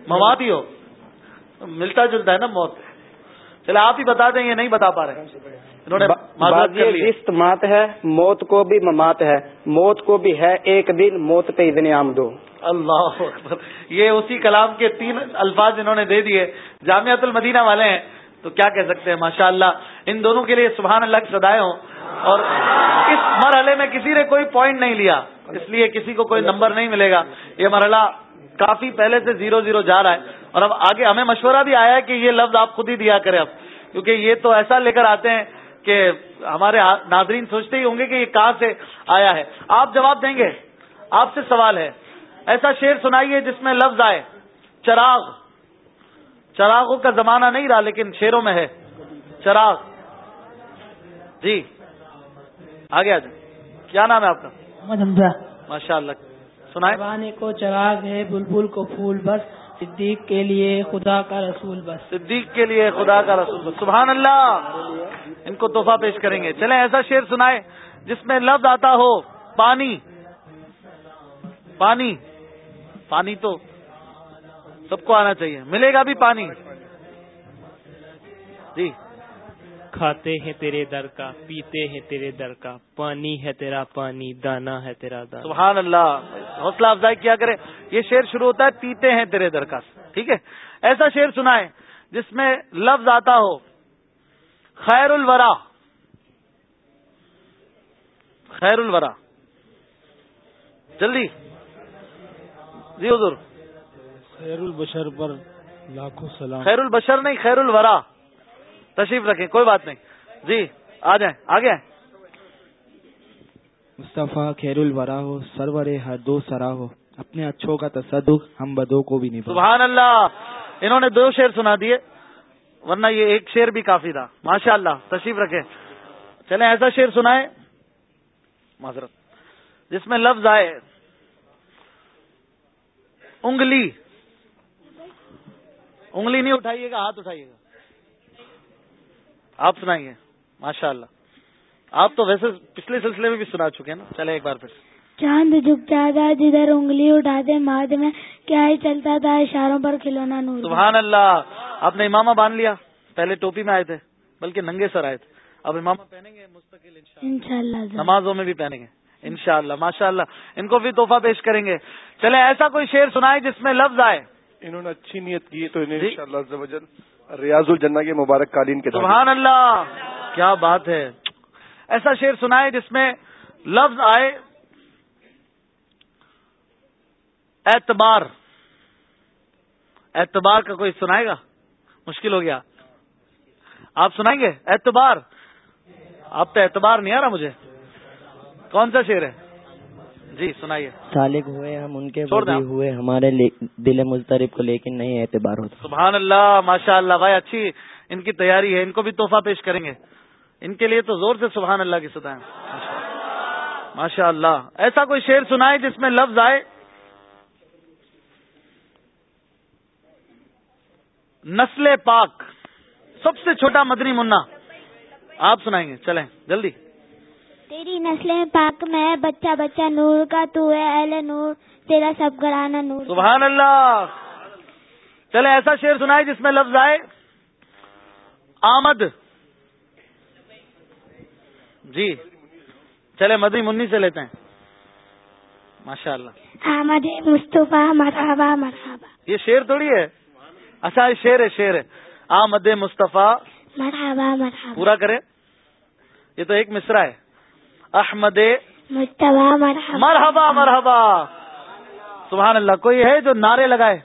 ممات ہی ہو۔ ملتا جلتا ہے نا موت۔ چلے آپ ہی بتا دیں یہ نہیں بتا پا رہے۔ انہوں نے رشت مات ہے موت کو بھی ممات ہے۔ موت کو بھی ہے ایک دن موت پہ ادن عام دو۔ اللہ اکبر۔ یہ اسی کلام کے تین الفاظ انہوں نے دے دیے۔ جامعت المدینہ والے ہیں تو کیا کہہ سکتے ہیں؟ ماشاء اللہ ان دونوں کے لیے سبحان اللہ کی سدائے ہوں۔ اور اس مرحلے میں کسی نے کوئی پوائنٹ نہیں لیا۔ اس لیے کسی کو کوئی نمبر نہیں ملے گا۔ یہ مرحلہ کافی پہلے سے زیرو زیرو جا رہا ہے۔ اور اب آگے ہمیں مشورہ بھی آیا ہے کہ یہ لفظ آپ خود ہی دیا کریں اب۔ کیونکہ یہ تو ایسا لے کر آتے ہیں کہ ہمارے ناظرین سوچتے ہی ہوں گے کہ یہ کہاں سے آیا ہے۔ آپ جواب دیں گے۔ آپ سے سوال ہے۔ ایسا شعر سنائیے جس میں لفظ آئے چراغ۔ چراغوں کا زمانہ نہیں رہا لیکن شیروں میں ہے۔ چراغ۔ جی۔ آگے آ جائیں۔ کیا نام ہے آپ کا؟ محمد حمزہ۔ ماشاء اللہ سنائے کو چراغ ہے بلبل کو پھول بس صدیق کے لیے خدا کا رسول بس۔ صدیق کے لیے خدا کا رسول بس۔ سبحان اللہ۔ ان کو تحفہ پیش کریں گے۔ چلیں ایسا شعر سنائے جس میں لفظ آتا ہو، پانی۔ پانی۔ پانی تو سب کو آنا چاہیے۔ ملے گا بھی پانی۔ جی۔ کھاتے ہیں تیرے در کا پیتے ہیں تیرے در کا۔ پانی ہے تیرا پانی دانا ہے تیرا دانا۔ سبحان اللہ حوصلہ افزائی کیا کرے یہ شعر شروع ہوتا ہے پیتے ہیں تیرے در کا۔ ٹھیک ہے؟ ایسا شعر سنائے جس میں لفظ آتا ہو خیر الورا خیر الورا جلدی۔ جی حضور۔ خیر البشر پر لاکھوں سلام۔ خیر البشر نہیں خیر الورا تشریف رکھیں کوئی بات نہیں۔ جی آ جائیں آگے۔ مصطفیٰ خیر الورا ہو سرور ہر دو سرا ہو۔ اپنے اچھوں کا تصدق ہم بدوں کو بھی نہیں سبحان اللہ۔ انہوں نے دو شیر سنا دیے ورنہ یہ ایک شیر بھی کافی تھا۔ ماشاء اللہ تشریف رکھے چلیں ایسا شیر سنائے معذرت۔ جس میں لفظ آئے انگلی۔ انگلی نہیں اٹھائیے گا ہاتھ اٹھائیے گا۔ آپ سنائیے ماشاء اللہ آپ تو ویسے پچھلے سلسلے میں بھی سنا چکے ہیں نا۔ چلے ایک بار پھر۔ چاند جھک جاتا جدھر انگلی اٹھاتے ماد میں کیا ہی چلتا تھا اشاروں پر کھلونا نور۔ سبحان اللہ۔ آپ نے امامہ باندھ لیا۔ پہلے ٹوپی میں آئے تھے بلکہ ننگے سر آئے تھے۔ اب امامہ پہنیں گے مستقل انشاءاللہ۔ نمازوں میں بھی پہنیں گے۔ انشاءاللہ ماشاءاللہ۔ ان کو بھی تحفہ پیش کریں گے۔ چلے ایسا کوئی شعر سنائے جس میں لفظ آئے۔ انہوں نے اچھی نیت کی تو انہیں جی۔ انشاءاللہ ریاض الجنہ کے مبارک قالین کے سبحان اللہ! کیا بات ہے۔ ایسا شعر سنائے جس میں لفظ آئے، اعتبار۔ اعتبار کا کوئی سنائے گا؟ مشکل ہو گیا۔ آپ سنائیں گے؟ اعتبار۔ آپ تو اعتبار نہیں آ رہا مجھے۔ کون سا شعر ہے؟ جی سنائیے۔ سالک ہوئے ہم ان کے۔ ہوئے ہمارے دل مضطرب کو لیکن نہیں اعتبار ہوتا۔ سبحان اللہ ماشاء اللہ بھائی اچھی ان کی تیاری ہے ان کو بھی تحفہ پیش کریں گے۔ ان کے لیے تو زور سے سبحان اللہ کی سطح ماشاء اللہ ایسا کوئی شعر سنائے جس میں لفظ آئے۔ نسل پاک سب سے چھوٹا مدنی منا۔ آپ سنائیں گے چلیں جلدی۔ تیری نسلیں پاک میں بچہ بچہ نور کا تو ہے اہل نور تیرا سب گرانا نور سبحان اللہ۔ چلے ایسا شعر سنائے جس میں لفظ آئے آمد۔ جی۔ چلے مدنی منی سے لیتے ہیں۔ ماشاء اللہ آمد مصطفیٰ مرحبا مرحبا۔ یہ شعر تھوڑی ہے۔ اچھا یہ شعر ہے شعر ہے۔ آمد مصطفیٰ۔ مرحبا مرحبا۔ پورا کرے یہ تو ایک مصرا ہے۔ احمد مرحبا۔ مرحبا مرحبا۔ سبحان اللہ کوئی ہے جو نعرے لگائے؟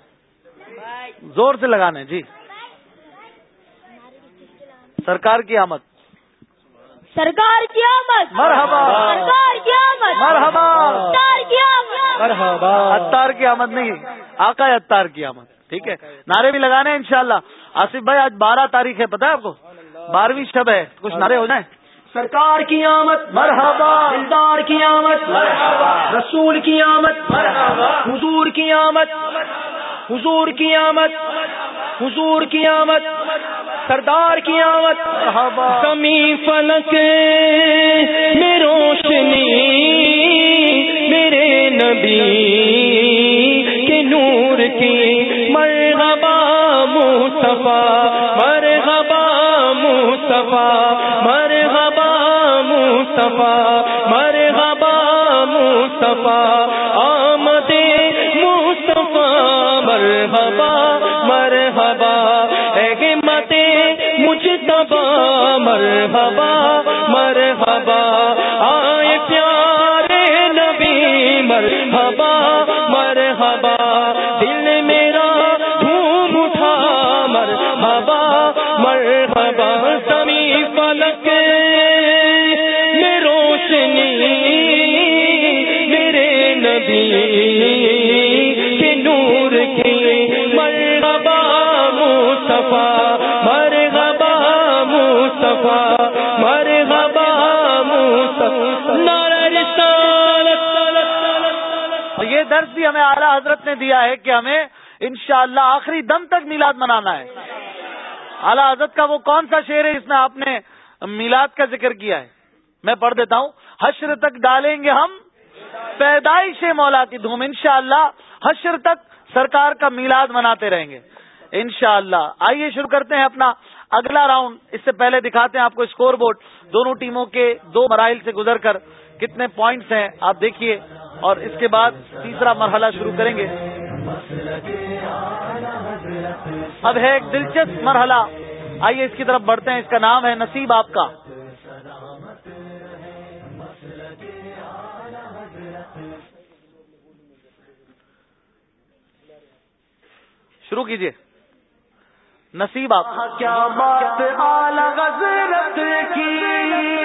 زور سے لگانے جی۔ سرکار کی آمد۔ سرکار کی آمد۔ مرحبا۔ سرکار کی آمد۔ مرحبا۔ سرکار کی آمد۔ مرحبا۔ اتار کی آمد نہیں آقا ہے اتار کی آمد۔ ٹھیک ہے نعرے بھی لگانے ہیں انشاءاللہ۔ آصف بھائی آج بارہ تاریخ ہے پتہ ہے آپ کو؟ بارہویں شب ہے کچھ نعرے ہو جائیں؟ سرکار کی آمد مرحبا دلدار کی آمد مرحبا رسول کی آمد مرحبا حضور کی آمد حضور کی آمد حضور کی آمد سردار کی آمد زمین فلک میں روشنی میرے نبی کے نور کی مرحبا مصطفیٰ۔ مصطفیٰ بھی ہمیں اعلیٰ حضرت نے دیا ہے کہ ہمیں انشاءاللہ آخری دم تک میلاد منانا ہے۔ اعلیٰ حضرت کا وہ کون سا شعر ہے جس میں آپ نے میلاد کا ذکر کیا ہے؟ میں پڑھ دیتا ہوں۔ حشر تک ڈالیں گے ہم پیدائش مولا کی دھوم۔ انشاءاللہ حشر تک سرکار کا میلاد مناتے رہیں گے۔ انشاءاللہ۔ آئیے شروع کرتے ہیں اپنا اگلا راؤنڈ۔ اس سے پہلے دکھاتے ہیں آپ کو اسکور بورڈ دونوں ٹیموں کے دو مراحل سے گزر کر کتنے پوائنٹس ہیں، آپ دیکھیے۔ اور اس کے بعد تیسرا مرحلہ شروع کریں گے۔ اب ہے ایک دلچسپ مرحلہ۔ آئیے اس کی طرف بڑھتے ہیں۔ اس کا نام ہے نصیب آپ کا۔ شروع کیجیے نصیب آپ۔ کیا بات کی؟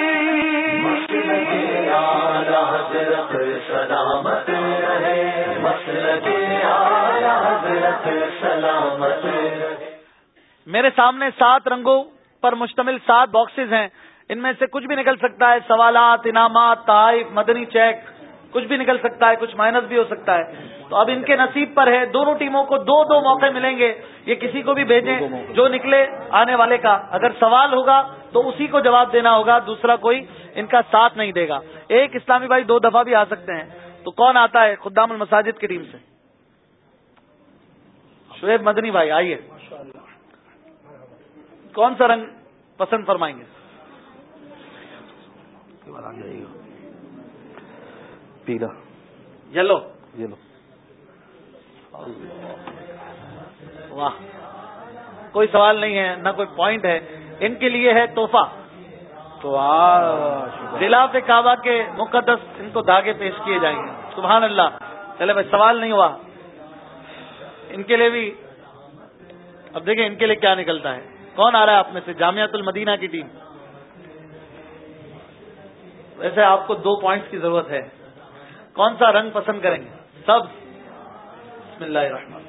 سلامت رہے مسلک حضرت سلامت میرے سامنے سات رنگوں پر مشتمل سات باکسز ہیں۔ ان میں سے کچھ بھی نکل سکتا ہے۔ سوالات، انعامات تحائف مدنی چیک کچھ بھی نکل سکتا ہے کچھ مائنس بھی ہو سکتا ہے۔ تو اب ان کے نصیب پر ہے۔ دونوں ٹیموں کو دو دو موقع ملیں گے۔ یہ کسی کو بھی بھیجیں جو نکلے آنے والے کا۔ اگر سوال ہوگا تو اسی کو جواب دینا ہوگا دوسرا کوئی ان کا ساتھ نہیں دے گا۔ ایک اسلامی بھائی دو دفعہ بھی آ سکتے ہیں۔ تو کون آتا ہے؟ خدام المساجد کی ٹیم سے۔ شعیب مدنی بھائی آئیے۔ کون سا رنگ پسند فرمائیں گے؟ پیلا یلو یہ لو واہ کوئی سوال نہیں ہے نہ کوئی پوائنٹ ہے ان کے لیے ہے توحفہ تو خلاف کعبہ کے مقدس ان کو دھاگے پیش کیے جائیں گے سبحان اللہ چلے بھائی سوال نہیں ہوا ان کے لیے بھی اب دیکھیں ان کے لیے کیا نکلتا ہے کون آ رہا ہے آپ میں سے جامعت المدینہ کی ٹیم ویسے آپ کو دو پوائنٹس کی ضرورت ہے کون سا رنگ پسند کریں گے؟ سب۔ بسم اللہ الرحمن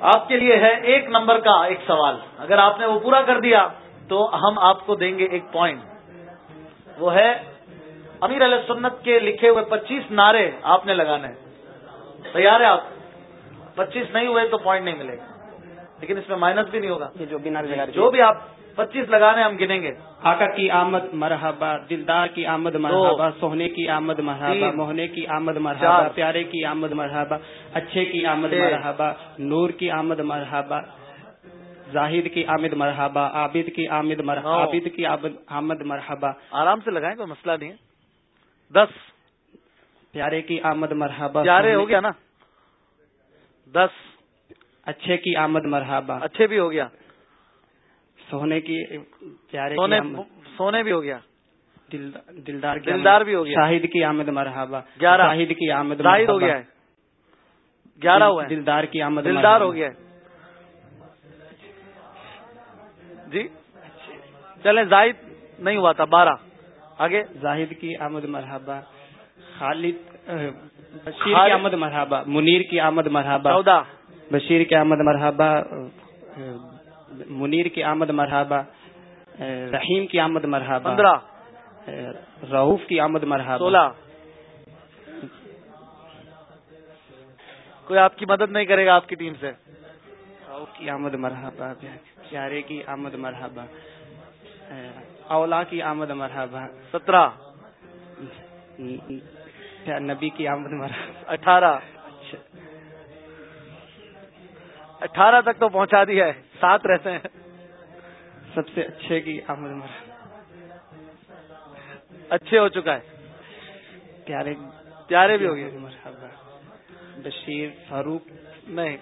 آپ کے لیے ہے ایک نمبر کا ایک سوال۔ اگر آپ نے وہ پورا کر دیا تو ہم آپ کو دیں گے ایک پوائنٹ وہ ہے امیر علیہ سنت کے لکھے ہوئے پچیس نعرے آپ نے لگانے تیار ہے آپ؟ پچیس نہیں ہوئے تو پوائنٹ نہیں ملے گا۔ لیکن اس میں مائنس بھی نہیں ہوگا۔ جو بھی جو بھی آپ پچیس لگانے ہم گنیں گے آقا کی آمد مرحبا دلدار کی آمد مرحبا سونے کی آمد مرحبا موہنے کی آمد مرحبا پیارے کی آمد مرحبا اچھے کی آمد مرحبا نور کی آمد مرحبا زاہد کی آمد مرحبا عابد کی آمد مرحبا۔ عابد کی آمد مرحبا آرام سے لگائیں کوئی مسئلہ نہیں ہے دس پیارے کی آمد مرحبا پیارے ہو گیا نا دس اچھے کی آمد مرحبا اچھے بھی ہو گیا سونے کی پیارے کی سونے آمد سونے بھی ہو گیا۔ دل- دلدار کی دلدار بھی ہو گیا۔ شاہد کی آمد مرحبا۔ گیارہ۔ شاہد کی آمد زاہد ہو مرحبا۔ گیا ہے۔ گیارہ ہوا ہے۔ دلدار کی آمد دلدار مرحبا۔ ہو گیا ہے۔ جی۔ چلیں زاہد نہیں ہوا تھا بارہ۔ آگے۔ زاہد کی آمد مرحبا۔ خالد بشیر کی آمد مرحبا۔ منیر کی آمد مرحبا۔ چودہ۔ بشیر کی آمد مرحبا۔ منیر کی آمد مرحبا رحیم کی آمد مرحبا پندرہ۔ رعوف کی آمد مرحبا۔ سولہ۔ کوئی آپ کی مدد نہیں کرے گا آپ کی ٹیم سے۔ رعوف کی آمد مرحبا پیارے کی آمد مرحبا اولا کی آمد مرحبا۔ سترہ۔ نبی کی آمد مرحبا۔ اٹھارہ۔ اٹھارہ تک تو پہنچا دیا ہے سات رہتے ہیں۔ سب سے اچھے کی آمد مرحبا اچھے ہو چکا ہے۔ پیارے پیارے بھی ہو گئے۔ مرحبا۔ بشیر فاروق۔ نہیں۔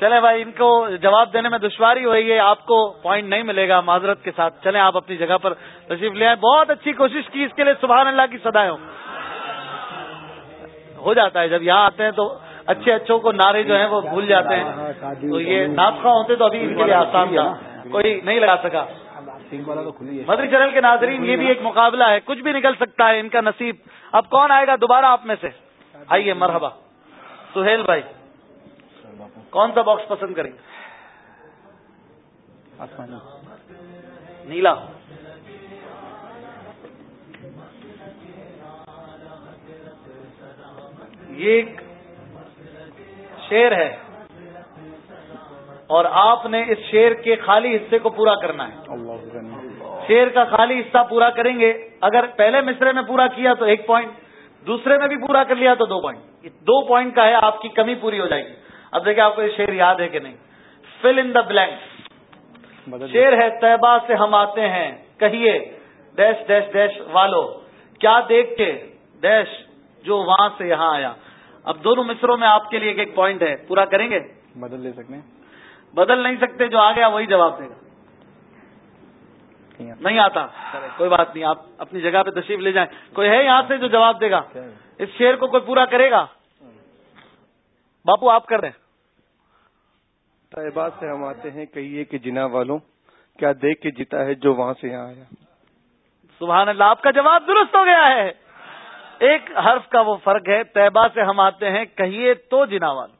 چلے بھائی ان کو جواب دینے میں دشواری ہوئی ہے آپ کو پوائنٹ نہیں ملے گا معذرت کے ساتھ۔ چلیں آپ اپنی جگہ پر تشریف لے آئیں۔ بہت اچھی کوشش کی اس کے لیے سبحان اللہ کی سدائے ہو جاتا ہے جب یہاں آتے ہیں تو اچھے اچھوں کو نعرے جو ہیں وہ بھول جاتے ہیں۔ تو یہ ناسخہ ہوتے تو ابھی ان کے لیے آسان تھا۔ کوئی نہیں لگا سکا۔ مدری چرل کے ناظرین یہ بھی ایک مقابلہ ہے۔ کچھ بھی نکل سکتا ہے ان کا نصیب۔ اب کون آئے گا دوبارہ آپ میں سے؟ آئیے مرحبا۔ سہیل بھائی کون سا باکس پسند کریں؟ گے نیلا۔ یہ ایک شیر ہے اور آپ نے اس شیر کے خالی حصے کو پورا کرنا ہے۔ شیر کا خالی حصہ پورا کریں گے۔ اگر پہلے مصرے میں پورا کیا تو ایک پوائنٹ دوسرے میں بھی پورا کر لیا تو دو پوائنٹ دو پوائنٹ کا ہے آپ کی کمی پوری ہو جائے گی۔ اب دیکھیں آپ کو یہ شیر یاد ہے کہ نہیں۔ فل ان دا بلینک شیر ہے طیبہ سے ہم آتے ہیں۔ کہیے ڈیش ڈیش ڈیش والو کیا دیکھ کے ڈیش جو وہاں سے یہاں آیا۔ اب دونوں مصروں میں آپ کے لیے ایک ایک پوائنٹ ہے۔ پورا کریں گے؟ بدل لے سکتے ہیں۔ بدل نہیں سکتے جو آ گیا وہی جواب دے گا۔ نہیں آتا۔ کوئی بات نہیں آپ اپنی جگہ پہ تشریف لے جائیں۔ کوئی ہے یہاں سے جو جواب دے گا؟ اس شیر کو کوئی پورا کرے گا؟ باپو آپ کر رہے ہیں طیبہ سے ہم آتے ہیں کہیے کہ جنا والوں کیا دیکھ کے جیتا ہے جو وہاں سے یہاں آیا؟ سبحان اللہ آپ کا جواب درست ہو گیا ہے۔ ایک حرف کا وہ فرق ہے طیبہ سے ہم آتے ہیں کہیے تو جناوال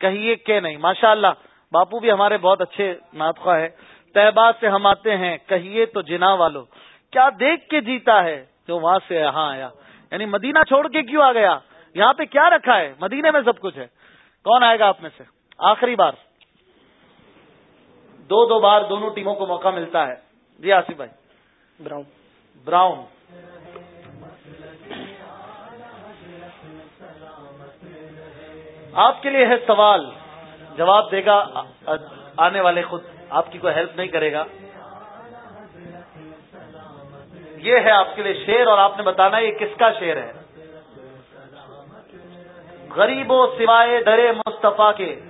کہیے کہ نہیں۔ ماشاء اللہ باپو بھی ہمارے بہت اچھے ناطخوا ہے طیبہ سے ہم آتے ہیں کہیے تو جنا والو۔ کیا دیکھ کے جیتا ہے؟ جو وہاں سے یہاں آیا۔ یعنی مدینہ چھوڑ کے کیوں آ گیا؟ یہاں پہ کیا رکھا ہے؟ مدینے میں سب کچھ ہے۔ کون آئے گا آپ میں سے؟ آخری بار۔ دو دو بار دونوں ٹیموں کو موقع ملتا ہے۔ جی آصف بھائی۔ براؤن۔ براؤن۔ آپ کے لیے ہے سوال، جواب دے گا، آنے والے خود، آپ کی کوئی ہیلپ نہیں کرے گا۔ یہ ہے آپ کے لیے شیر اور آپ نے بتانا یہ کس کا شیر ہے۔ غریبوں سوائے درے مصطفیٰ کے،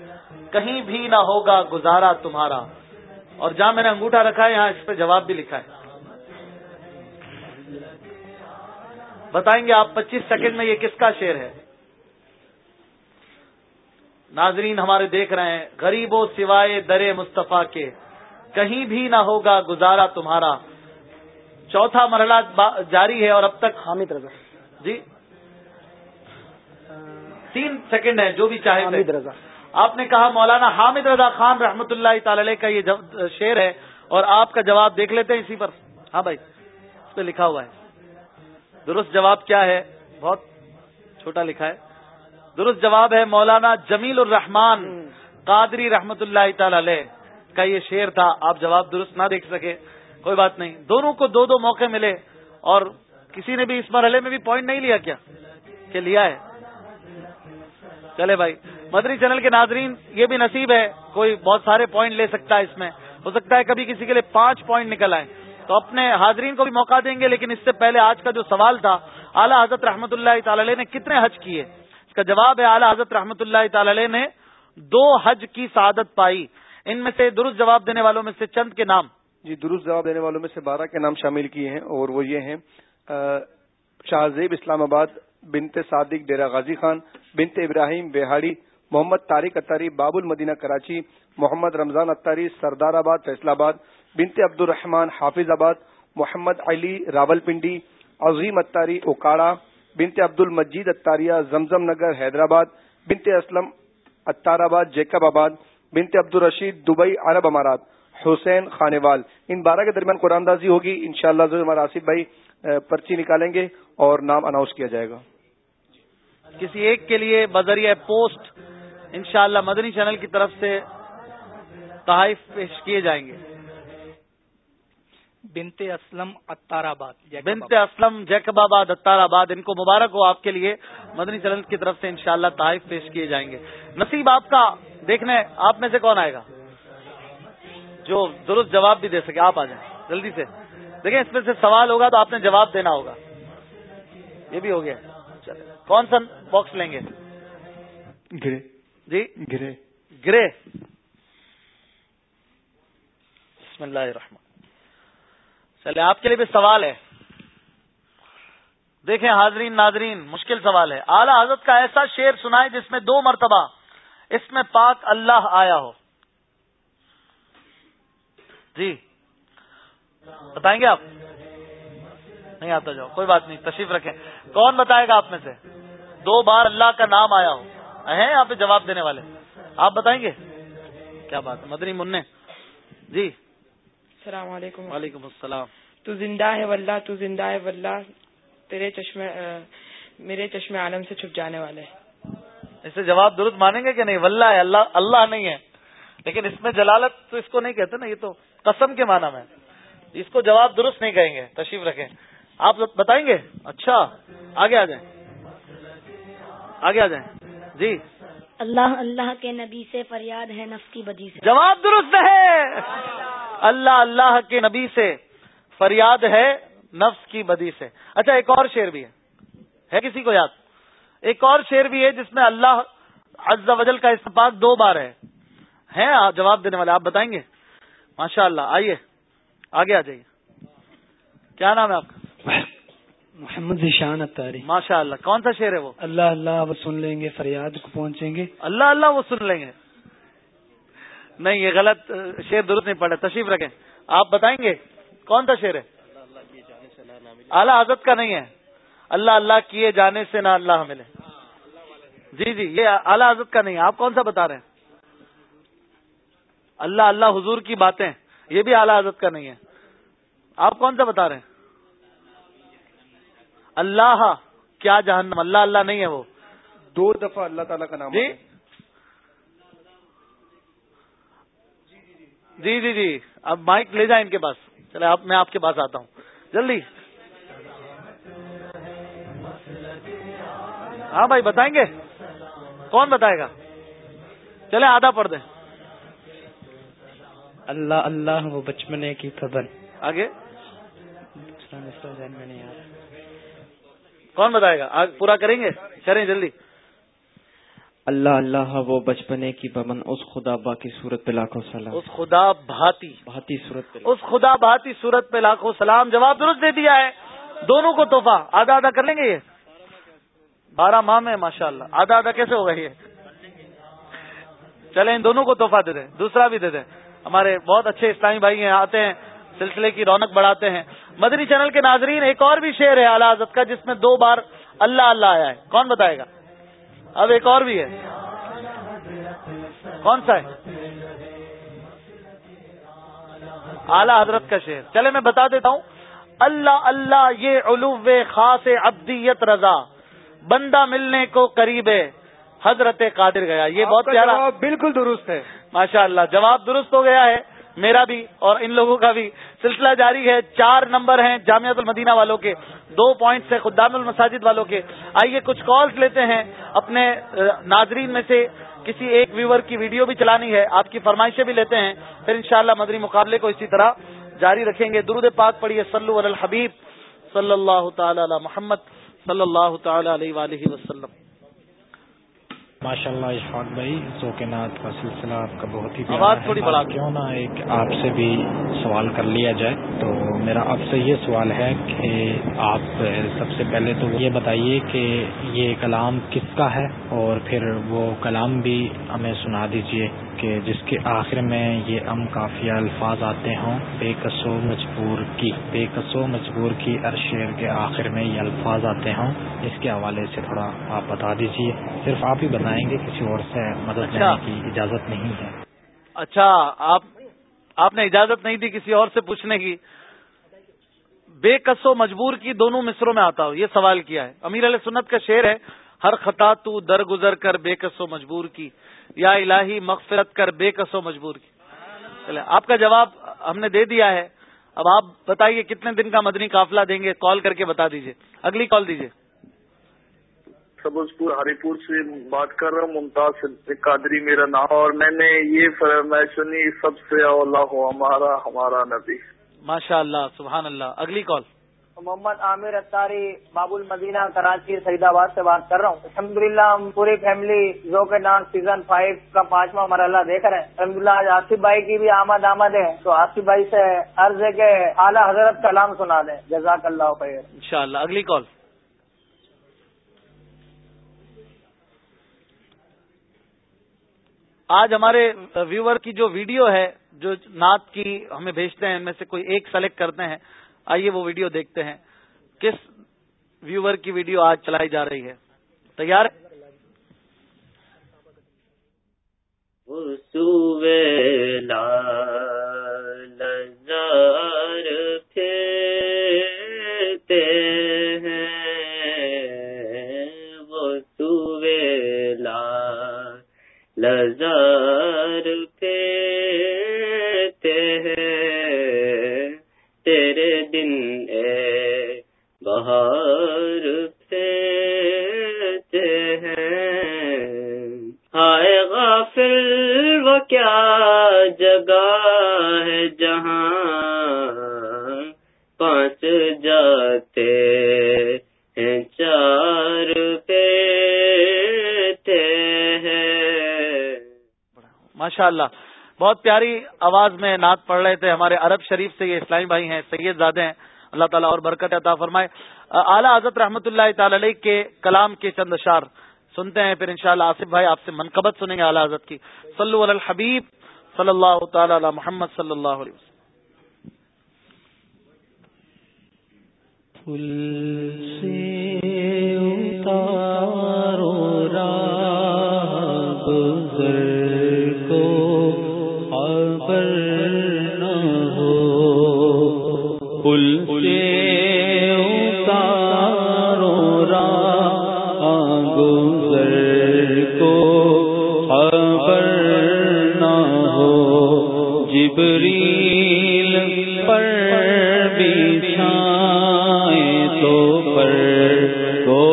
کہیں بھی نہ ہوگا گزارا تمہارا۔ اور جہاں میں نے انگوٹھا رکھا ہے، یہاں اس پہ جواب بھی لکھا ہے۔ بتائیں گے آپ پچیس سیکنڈ میں یہ کس کا شیر ہے؟ ناظرین ہمارے دیکھ رہے ہیں غریب و سوائے درے مصطفیٰ کے کہیں بھی نہ ہوگا گزارا تمہارا۔ چوتھا مرحلہ جاری ہے اور اب تک حامد رضا۔ جی؟ تین سیکنڈ ہے جو بھی چاہے حامد رضا۔ آپ نے کہا مولانا حامد رضا خان رحمت اللہ تعالی کا یہ شعر ہے اور آپ کا جواب دیکھ لیتے ہیں اسی پر۔ ہاں بھائی اس پہ لکھا ہوا ہے۔ درست جواب کیا ہے؟ بہت چھوٹا لکھا ہے۔ درست جواب ہے مولانا جمیل الرحمان قادری رحمت اللہ تعالی علیہ کا یہ شعر تھا۔ آپ جواب درست نہ دیکھ سکے کوئی بات نہیں۔ دونوں کو دو دو موقع ملے اور کسی نے بھی اس مرحلے میں بھی پوائنٹ نہیں لیا کیا؟ کہ لیا ہے۔ چلے بھائی مدری چینل کے ناظرین یہ بھی نصیب ہے۔ کوئی بہت سارے پوائنٹ لے سکتا ہے اس میں۔ ہو سکتا ہے کبھی کسی کے لیے پانچ پوائنٹ نکل آئے۔ تو اپنے حاضرین کو بھی موقع دیں گے لیکن اس سے پہلے آج کا جو سوال تھا اعلیٰ حضرت رحمۃ اللہ تعالی نے کتنے حج کیے؟ کا جواب ہے، اعلیٰ حضرت رحمۃ اللہ تعالی نے دو حج کی سعادت پائی۔ ان میں سے درست جواب دینے والوں میں سے چند کے نام۔ جی درست جواب دینے والوں میں سے بارہ کے نام شامل کیے ہیں اور وہ یہ ہیں شاہزیب اسلام آباد بنتے صادق ڈیرا غازی خان بنتے ابراہیم بہاڑی محمد طارق اتاری باب المدینہ کراچی، محمد رمضان اتاری سردار آباد فیصلہ آباد بنتے عبد الرحمان حافظ آباد، محمد علی راول پنڈی عظیم اتاری اوکاڑا بنتے عبد المجید اتاریہ زمزم نگر، حیدرآباد بنتے اسلم اتار آباد جیکب آباد بنتے عبد الرشید دبئی، عرب امارات، حسین، خانوال۔ ان بارہ کے درمیان قرآن دازی ہوگی۔ ان شاء اللہ آصف بھائی پرچی نکالیں گے اور نام اناؤنس کیا جائے گا۔ کسی ایک کے لیے بذریعہ پوسٹ انشاءاللہ مدنی چینل کی طرف سے تحائف پیش کیے جائیں گے۔ بنتے اسلم اتار آباد۔ بنتے اسلم جیکب آباد اتار آباد ان کو مبارک ہو آپ کے لیے۔ مدنی چینل کی طرف سے انشاءاللہ تحائف پیش کیے جائیں گے۔ نصیب آپ کا دیکھنے آپ میں سے کون آئے گا؟ جو درست جواب بھی دے سکے آپ آ جائیں جلدی سے۔ دیکھیں اس میں سے سوال ہوگا تو آپ نے جواب دینا ہوگا۔ یہ بھی ہو گیا۔ کون سا باکس لیں گے؟ گرے۔ جی؟ گرے۔ گرے۔ بسم اللہ الرحمن چلے، آپ کے لیے بھی سوال ہے۔ دیکھیں، حاضرین، ناظرین، مشکل سوال ہے۔ اعلی حضرت کا ایسا شعر سنائے جس میں دو مرتبہ اس میں پاک اللہ آیا ہو۔ جی بتائیں گے آپ؟ نہیں آتا جاؤ، کوئی بات نہیں، تشریف رکھیں۔ کون بتائے گا آپ میں سے؟ دو بار اللہ کا نام آیا ہو۔ ہیں یہاں پہ جواب دینے والے؟ آپ بتائیں گے؟ کیا بات ہے، مدنی منع۔ جی۔ السلام علیکم. وعلیکم السلام. تو زندہ ہے واللہ تو زندہ ہے واللہ تیرے چشمے میرے چشمے عالم سے چھپ جانے والے اس سے جواب درست مانیں گے کہ نہیں؟ واللہ ہے اللہ اللہ نہیں ہے۔ لیکن اس میں جلالت تو اس کو نہیں کہتے نا یہ تو قسم کے معنی میں۔ اس کو جواب درست نہیں کہیں گے تشریف رکھیں۔ آپ بتائیں گے؟ اچھا آگے آ جائیں۔ آگے آ جائیں۔ جی۔ اللہ اللہ کے نبی سے فریاد ہے، نفس کی بدی سے۔ جواب درست ہے۔ اللہ اللہ کے نبی سے فریاد ہے، نفس کی بدی سے۔ اچھا ایک اور شعر بھی ہے۔ ہے کسی کو یاد؟ ایک اور شعر بھی ہے جس میں اللہ عز و جل کا استفاق دو بار ہے۔ ہیں جواب دینے والے، آپ بتائیں گے؟ ماشاء اللہ آئیے، آگے آ جائیے۔ کیا نام ہے آپ کا؟ محمد ذیشان اتاری۔ ماشاء اللہ کون سا شعر ہے وہ؟ اللہ اللہ وہ سن لیں گے فریاد کو پہنچیں گے۔ اللہ اللہ وہ سن لیں گے۔ نہیں یہ غلط شعر درست نہیں پڑا تشریف رکھیں۔ آپ بتائیں گے کون سا شعر ہے؟ اعلیٰ حضرت کا نہیں ہے۔ اللہ اللہ کیے جانے سے نہ اللہ ملے۔ جی جی یہ اعلیٰ حضرت کا نہیں ہے۔ آپ کون سا بتا رہے ہیں؟ اللہ اللہ حضور کی باتیں یہ بھی اعلیٰ حضرت کا نہیں ہے۔ آپ کون سا بتا رہے ہیں؟ اللہ کیا جہنم اللہ اللہ نہیں ہے وہ۔ دو دفعہ اللہ تعالیٰ کا نام جی؟ جی جی جی۔ اب مائک لے جائیں ان کے پاس۔ چلے آپ میں آپ کے پاس آتا ہوں۔ جلدی۔ ہاں بھائی بتائیں گے؟ کون بتائے گا؟ چلے آدھا پڑھ دیں۔ اللہ اللہ وہ بچپنے کی خبر۔ آگے۔ ذہن میں نہیں آ کون بتائے گا؟ آگ پورا کریں گے؟ کریں جلدی۔ اللہ اللہ وہ بچپنے کی بمن اس خدا با کی صورت پہ لاکھوں سلام۔ اس خدا بھاتی۔ بھاتی صورت پہ اس خدا بھاتی صورت پہ لاکھوں سلام۔ جواب درست دے دیا ہے۔ دونوں کو تحفہ۔ آدھا آدھا کر لیں گے یہ؟ بارہ ماہ میں ماشاء اللہ آدھا آدھا کیسے ہوگا یہ؟ چلے ان دونوں کو تحفہ دے دیں۔ دوسرا بھی دے دیں۔ ہمارے بہت اچھے اسلامی بھائی ہیں آتے ہیں سلسلے کی رونق بڑھاتے ہیں۔ مدنی چینل کے ناظرین ایک اور بھی شعر ہے اعلیٰ حضرت کا جس میں دو بار اللہ اللہ آیا ہے۔ کون بتائے گا؟ اب ایک اور بھی ہے۔ کون سا ہے؟ اعلی حضرت کا شعر۔ چلے میں بتا دیتا ہوں۔ اللہ اللہ یہ علو خاص ابدیت رضا۔ بندہ ملنے کو قریب ہے حضرت قادر گیا۔ یہ بہت پیارا بالکل درست ہے۔ ماشاء اللہ جواب درست ہو گیا ہے میرا بھی اور ان لوگوں کا بھی۔ سلسلہ جاری ہے، چار نمبر ہیں جامعت المدینہ والوں کے، دو پوائنٹس ہیں خدام المساجد والوں کے۔ آئیے کچھ کالز لیتے ہیں، اپنے ناظرین میں سے کسی ایک ویور کی ویڈیو بھی چلانی ہے، آپ کی فرمائشیں بھی لیتے ہیں، پھر انشاءاللہ مدنی مقابلے کو اسی طرح جاری رکھیں گے۔ درود پاک پڑھیے، صلو علی الحبیب، صلی اللہ تعالی علی محمد، صلی اللہ تعالی علیہ وآلہ وسلم۔ ماشاء اللہ اشفاق بھائی ذوق نات کا سلسلہ آپ کا بہت ہی آواز تھوڑی بڑھا کیوں نہ ایک آپ سے بھی سوال کر لیا جائے۔ تو میرا آپ سے یہ سوال ہے کہ آپ سب سے پہلے تو یہ بتائیے کہ یہ کلام کس کا ہے اور پھر وہ کلام بھی ہمیں سنا دیجیے۔ کہ جس کے آخر میں یہ ام کافی الفاظ آتے ہوں بے قصو مجبور کی بے قصو مجبور کی ہر شعر کے آخر میں یہ الفاظ آتے ہوں۔ اس کے حوالے سے تھوڑا آپ بتا دیجیے صرف آپ ہی بتائیں گے کسی اور سے مدد اچھا۔ لینے کی اجازت نہیں ہے۔ اچھا آپ آپ نے اجازت نہیں دی کسی اور سے پوچھنے کی۔ بے قصو مجبور کی دونوں مصروں میں آتا ہو یہ سوال کیا ہے۔ امیر علیہ سنت کا شعر ہے ہر خطا تو در گزر کر بے قصو مجبور کی۔ یا الہی مغفرت کر بے قصو مجبور کی۔ چلے آپ کا جواب ہم نے دے دیا ہے۔ اب آپ بتائیے کتنے دن کا مدنی قافلہ دیں گے؟ کال کر کے بتا دیجیے۔ اگلی کال دیجیے۔ سبز پور ہری پور سے بات کر رہا ہوں ممتاز قادری میرا نام اور میں نے یہ فرمائش سنی سب سے اولا ہو ہمارا ہمارا نبی۔ ماشاء اللہ سبحان اللہ۔ اگلی کال۔ محمد عامر اتاری باب المدینہ کراچی سعید آباد سے بات کر رہا ہوں۔ الحمد للہ ہم پوری فیملی ذوق نام سیزن فائیو کا پانچواں مرحلہ دیکھ رہے ہیں الحمد للہ آج آصف بھائی کی بھی آمد آمد ہے۔ تو آصف بھائی سے عرض ہے کہ اعلیٰ حضرت کلام سنا دیں۔ جزاک اللہ خیر۔ انشاءاللہ، اگلی کال۔ آج ہمارے ویور کی جو ویڈیو ہے، جو نعت کی ہمیں بھیجتے ہیں، ان میں سے کوئی ایک سلیکٹ کرتے ہیں۔ آئیے وہ ویڈیو دیکھتے ہیں۔ کس ویور کی ویڈیو آج چلائی جا رہی ہے؟ تیار؟ لزار پھیرتے ہیں۔ دن اے بہار پھیرتے ہیں۔ ہائے غافل، وہ کیا جگہ ہے جہاں پانچ جاتے ہیں، چار پھیرتے ہیں۔ ماشاء اللہ بہت پیاری آواز میں نعت پڑھ رہے تھے۔ ہمارے عرب شریف سے یہ اسلامی بھائی ہیں، سید زادے ہیں۔ اللہ تعالیٰ اور برکت عطا فرمائے۔ اعلیٰ حضرت رحمۃ اللہ تعالی علیہ کے کلام کے چند اشار سنتے ہیں۔ پھر انشاءاللہ آصف بھائی آپ سے منقبت سنیں گے اعلیٰ حضرت کی۔ صلو علی الحبیب صلی اللہ تعالی علی محمد صلی اللہ علیہ وسلم۔ پل سے اتارو جبریل پر بچھائے تو پر کو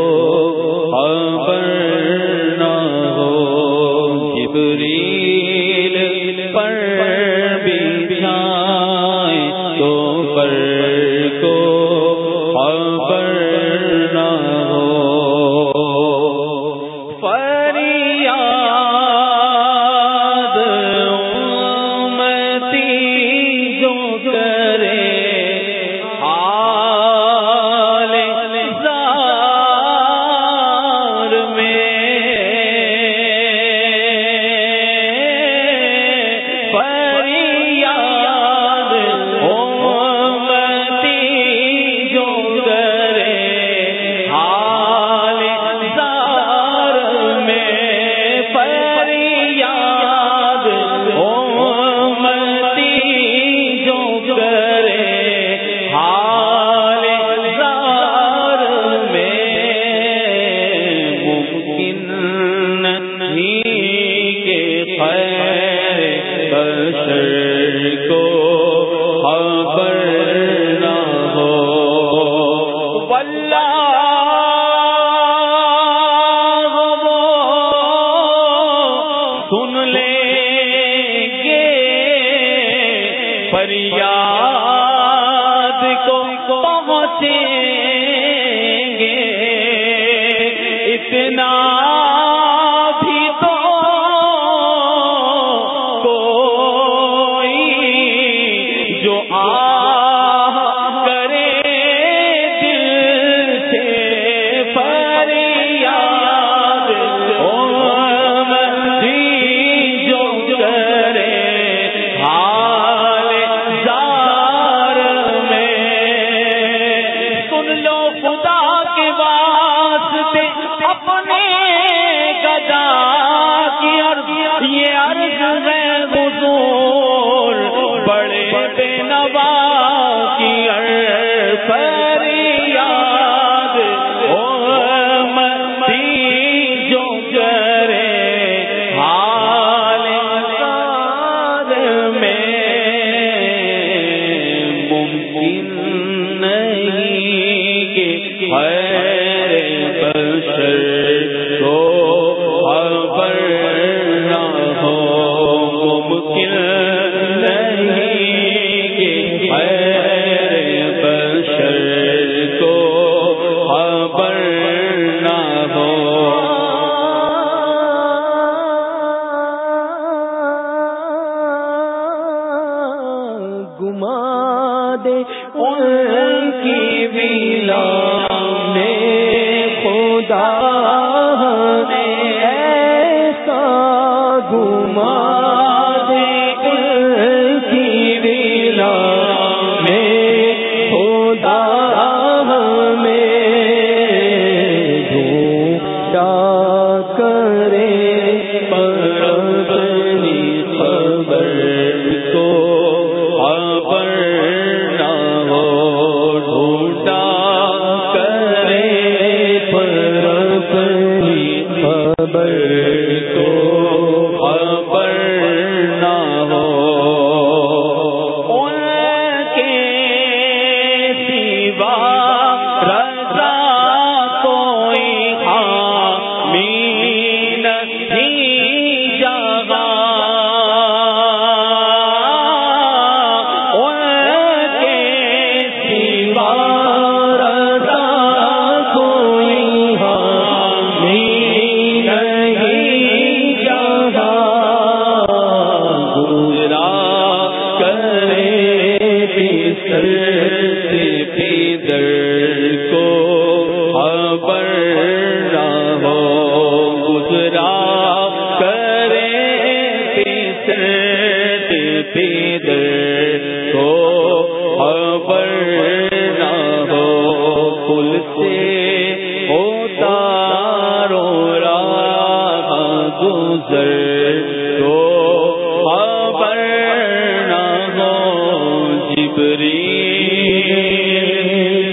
خبر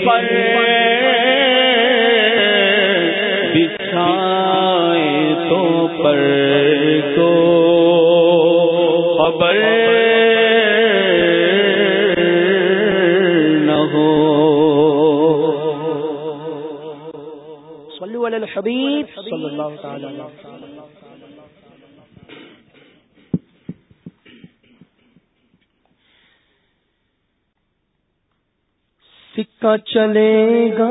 پر بچھائے تو پر خبر نہ ہو۔ صلو علی الحبیب صلی اللہ تعالی علیہ کا چلے گا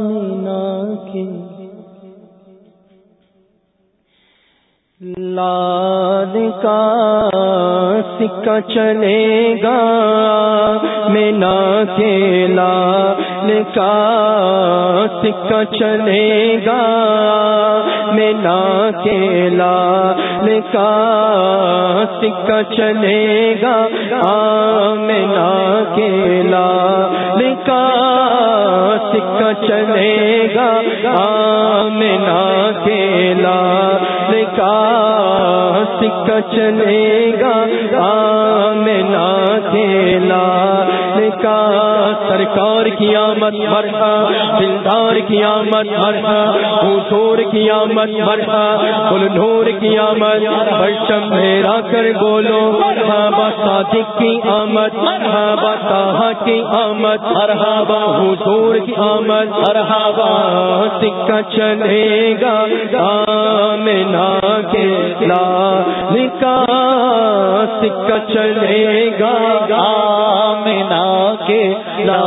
مینا کے لال کا سکہ چلے گا مینا کے لال کا سکہ چلے گا مینا کے لال کا سکہ چلے گا۔ آمنا کے لال کا سکہ چلے گا۔ آمنا کے لال کا سکہ چلے گا۔ آمنا کے لال کا سرکار کی آمد مرحا دلدار کی آمد مرحا حضور کی آمد مرحا گل نور کی آمد پرچم میرا کر بولو مرحبا صادق کی آمد مرحبا طاہا کی آمد مرحبا حضور کی آمد مرحبا سکہ چلے گا آمنا کے لال کا سکہ چلے گا آمنا کے لا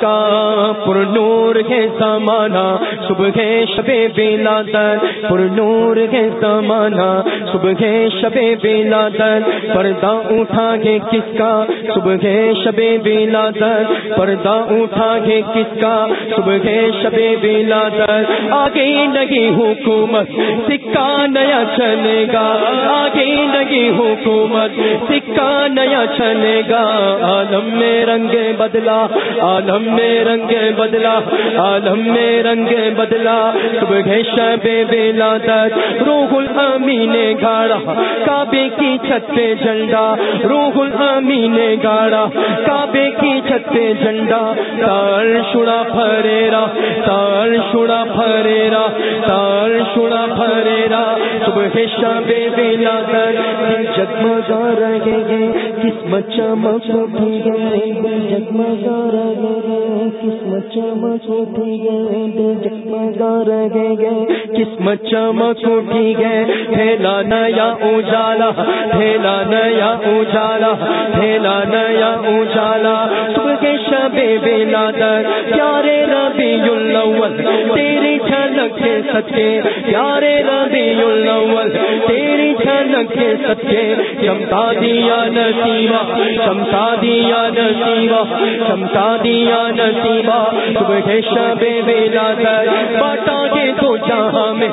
کا پر نور کے زمانہ، صبح شب بیلا در پر نور کے زمانہ، صبح شب بیلا در پردہ اٹھا کے کس کا؟ صبح شب بیلا در پردہ اٹھا کے کس کا؟ صبح شب بیلا در آگے نہیں حکومت، سکہ نیا چلے گا۔ آگے نہیں حکومت، سکہ نیا چلے گا۔ عالم میں رنگ بدلا عالم عالم میں رنگ بدلا، عالم میں رنگ بدلا صبح شب بیلا تک روح الامین گاڑا، کعبے کی چھت پہ جھنڈا، روح الامین گاڑا، کعبے کی چھت پہ جھنڈا، تال شڑا پھریرا، تال شڑا پھریرا، تال شڑا پھریرا، صبح شب بیلا تک جگمگا رہے گے قسمت چمک اٹھی گئے جگمگا رہے قسمت چمک اٹھی گئے جگمگا رہے گے قسمت چمک اٹھی گئے، پھیلا نیا اجالا، پھیلا نیا اجالا، پھیلا نیا اجالا۔ صبح کے شب بیلا در پیارے ربی الاول تیری جھلک کے سچے پیارے ربی الاول تیری جھلک کے سچے چمتا دیا نصیبہ چمتا دیا نصیبہ چمتا دیا نصیبہ۔ صبح شب بیلا در باٹا گے تو جہاں میں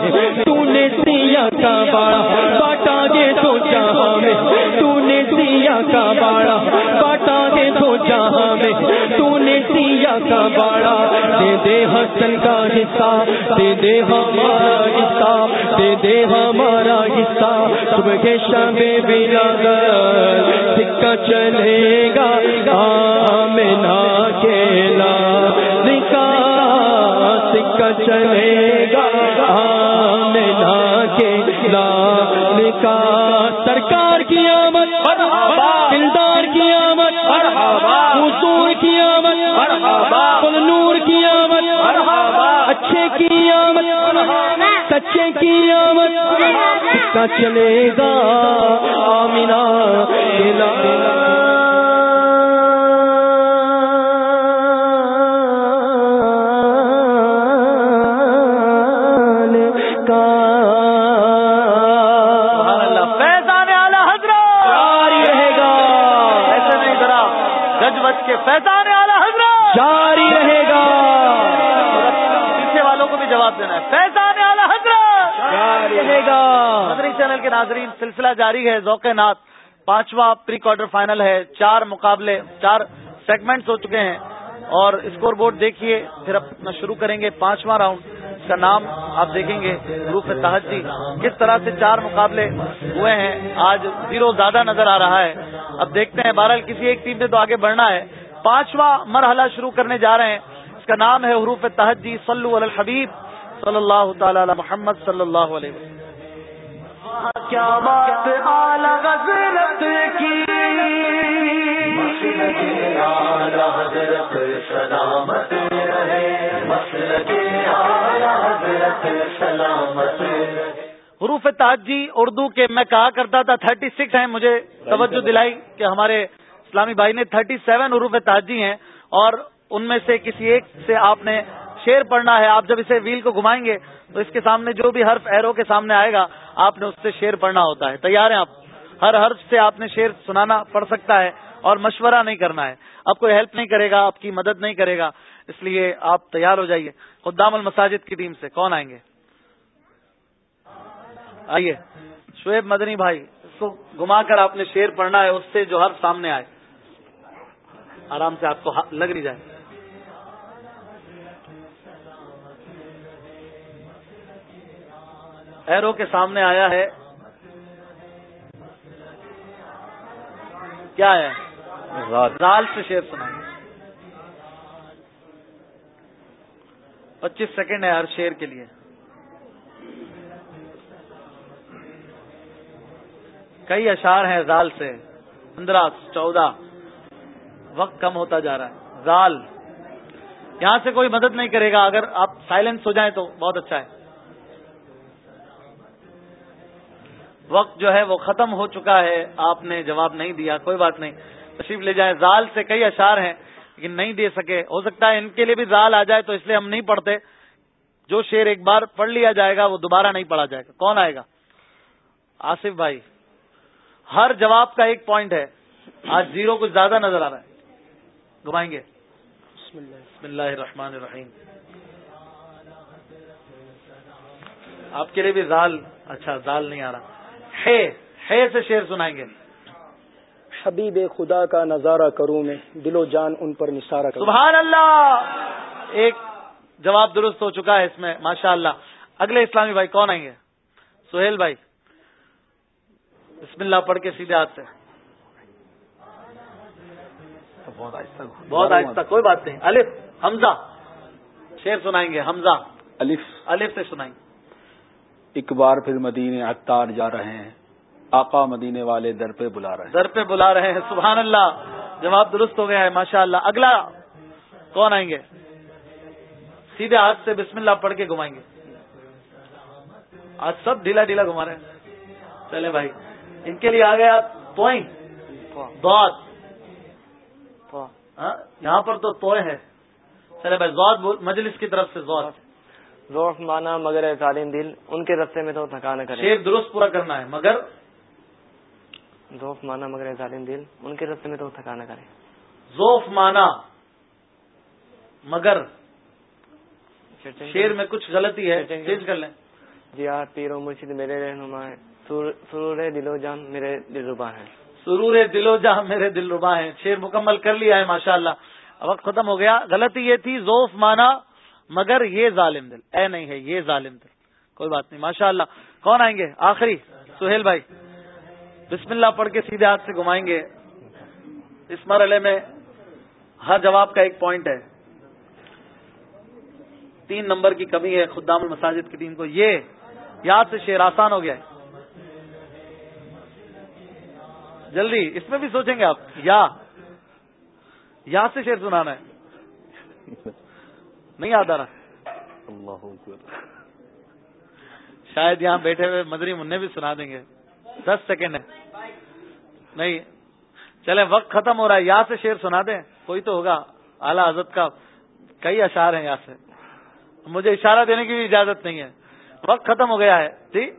تو نے سیا کا باڑا باٹا گے تو جہاں میں تو نے سیا کا باڑا باٹا گے تو جہاں میں تو نے سیا کا باڑا دے دے حسن کا حصہ، دے دے ہمارا حصہ، دے دے ہمارا حصہ۔ صبح کے شب بلا گر سکہ چلے گا۔ آمنا کھیلا نکا سکہ چلے گا۔ آمنا کھیلا نکا سرکار کی آمد دلدار کی آمد حضور کی آمد، پل نور کی آمد، اچھے کی آمد، سچے کی آمد سکہ چلے گا۔ آمنا کھیلا چینل کے ناظرین، سلسلہ جاری ہے، ذوق نات پانچواں پری کوارٹر فائنل ہے۔ چار مقابلے، چار سیگمنٹس ہو چکے ہیں۔ اور اسکور بورڈ دیکھیے، پھر اپنا شروع کریں گے۔ پانچواں راؤنڈ اس کا نام آپ دیکھیں گے۔ حروف تحجی۔ کس طرح سے چار مقابلے ہوئے ہیں؟ آج زیرو زیادہ نظر آ رہا ہے۔ اب دیکھتے ہیں، بہرحال کسی ایک ٹیم نے تو آگے بڑھنا ہے۔ پانچواں مرحلہ شروع کرنے جا رہے ہیں۔ اس کا نام ہے حروف تحجی۔ صلو علی الحبیب صلی اللہ تعالی علی محمد صلی اللہ علیہ وسلم۔ کیا بات حضرت کی؟ حضرت سلامت رہے۔ حضرت سلامت حروف تاجی اردو کے میں کہا کرتا تھا تھرٹی سکس ہیں مجھے توجہ دلائی کہ ہمارے اسلامی بھائی نے تھرٹی سیون حروف تاجی ہیں اور ان میں سے کسی ایک سے آپ نے شیر پڑھنا ہے۔ آپ جب اسے ویل کو گھمائیں گے تو اس کے سامنے جو بھی حرف ایرو کے سامنے آئے گا، آپ نے اس سے شیر پڑھنا ہوتا ہے۔ تیار ہیں آپ؟ ہر حرف سے آپ نے شیر سنانا پڑ سکتا ہے اور مشورہ نہیں کرنا ہے۔ آپ کوئی ہیلپ نہیں کرے گا، آپ کی مدد نہیں کرے گا۔ اس لیے آپ تیار ہو جائیے۔ خدام المساجد کی ٹیم سے کون آئیں گے؟ آئیے۔ شعیب مدنی بھائی، اس کو گما کر آپ نے شیر پڑھنا ہے، اس سے جو حرف سامنے آئے۔ آرام سے آپ کو لگ نہیں جائے۔ ایرو کے سامنے آیا ہے۔ کیا ہے؟ رال سے شیر سنا پچیس سیکنڈ ہے ہر شیر کے لیے۔ کئی اشار ہیں زال سے۔ پندرہ، چودہ۔ وقت کم ہوتا جا رہا ہے۔ زال یہاں سے کوئی مدد نہیں کرے گا۔ اگر آپ سائلنس ہو جائیں تو بہت اچھا ہے۔ وقت جو ہے وہ ختم ہو چکا ہے۔ آپ نے جواب نہیں دیا کوئی بات نہیں۔ تشریف لے جائیں۔ زال سے کئی اشار ہیں لیکن نہیں دے سکے۔ ہو سکتا ہے ان کے لیے بھی زال آ جائے تو اس لیے ہم نہیں پڑھتے۔ جو شیر ایک بار پڑھ لیا جائے گا وہ دوبارہ نہیں پڑھا جائے گا۔ کون آئے گا؟ آصف بھائی۔ ہر جواب کا ایک پوائنٹ ہے۔ آج زیرو کچھ زیادہ نظر آ رہا ہے۔ گھمائیں گے۔ بسم اللہ الرحمن الرحیم۔ آپ کے لیے بھی زال اچھا زال نہیں آ رہا۔ ہے ہے سے شیر سنائیں گے۔ حبیب خدا کا نظارہ کروں میں دل و جان ان پر نثارہ کروں۔ سبحان اللہ ایک جواب درست ہو چکا ہے اس میں ماشاء اللہ اگلے اسلامی بھائی کون آئیں گے؟ سہیل بھائی۔ بسم اللہ پڑھ کے سیدھے ہاتھ سے بہت آہستہ بہت آہستہ کوئی بات نہیں۔ الف حمزہ۔ شیر سنائیں گے حمزہ۔ الف۔ الف سے سنائیں۔ گے ایک بار پھر مدینے اختار جا رہے ہیں۔ آقا مدینے والے در پہ بلا رہے ہیں۔ در پہ بلا رہے ہیں، سبحان اللہ۔ جواب درست ہو گیا ہے ماشاء اللہ اگلا۔ کون آئیں گے؟ سیدھے ہاتھ سے بسم اللہ پڑھ کے گھمائیں گے۔ آج سب ڈھیلا ڈھیلا گھما رہے ہیں۔ چلے بھائی، ان کے لیے آ گیا پوائنٹ بہت یہاں پر تو توئے ہے چلے بھائی زواد مجلس کی طرف سے زواد ذوف مانا مگر ظالم دل ان کے رستے میں تو تھکا نہ کرے۔ شیر درست پورا کرنا ہے مگر ذوف مانا مگر ظالم دل ان کے رستے میں تو تھکا نہ کرے۔ ذوف مانا مگر شیر میں کچھ غلطی ہے چینج کر لیں۔ جی ہاں پیرو مرشد میرے رہنما ہے سرور دل و جان میرے دل ربا ہے سرور دل و جان میرے دل ربا ہے شیر مکمل کر لیا ہے ماشاء اللہ وقت ختم ہو گیا غلطی یہ تھی ذوف مانا مگر یہ ظالم دل۔ اے نہیں ہے، یہ ظالم دل۔ کوئی بات نہیں۔ ماشاء اللہ کون آئیں گے؟ آخری۔ سہیل بھائی۔ بسم اللہ پڑھ کے سیدھے ہاتھ سے گھمائیں گے۔ اس مرحلے میں ہر جواب کا ایک پوائنٹ ہے۔ تین نمبر کی کمی ہے خدام المساجد کی ٹیم کو۔ یہ یاد سے شیر آسان ہو گیا ہے۔ جلدی، اس میں بھی سوچیں گے آپ۔ یا۔ یاد سے شیر سنانا ہے۔ نہیں یاد آ رہا؟ اللہ شاید یہاں بیٹھے ہوئے مدری منہ بھی سنا دیں گے۔ دس سیکنڈ ہے۔ نہیں۔ چلے وقت ختم ہو رہا ہے۔ یہاں سے شیر سنا دیں۔ کوئی تو ہوگا۔ اعلیٰ حضرت کا کئی اشار ہیں یہاں سے۔ مجھے اشارہ دینے کی بھی اجازت نہیں ہے۔ وقت ختم ہو گیا ہے۔ جی؟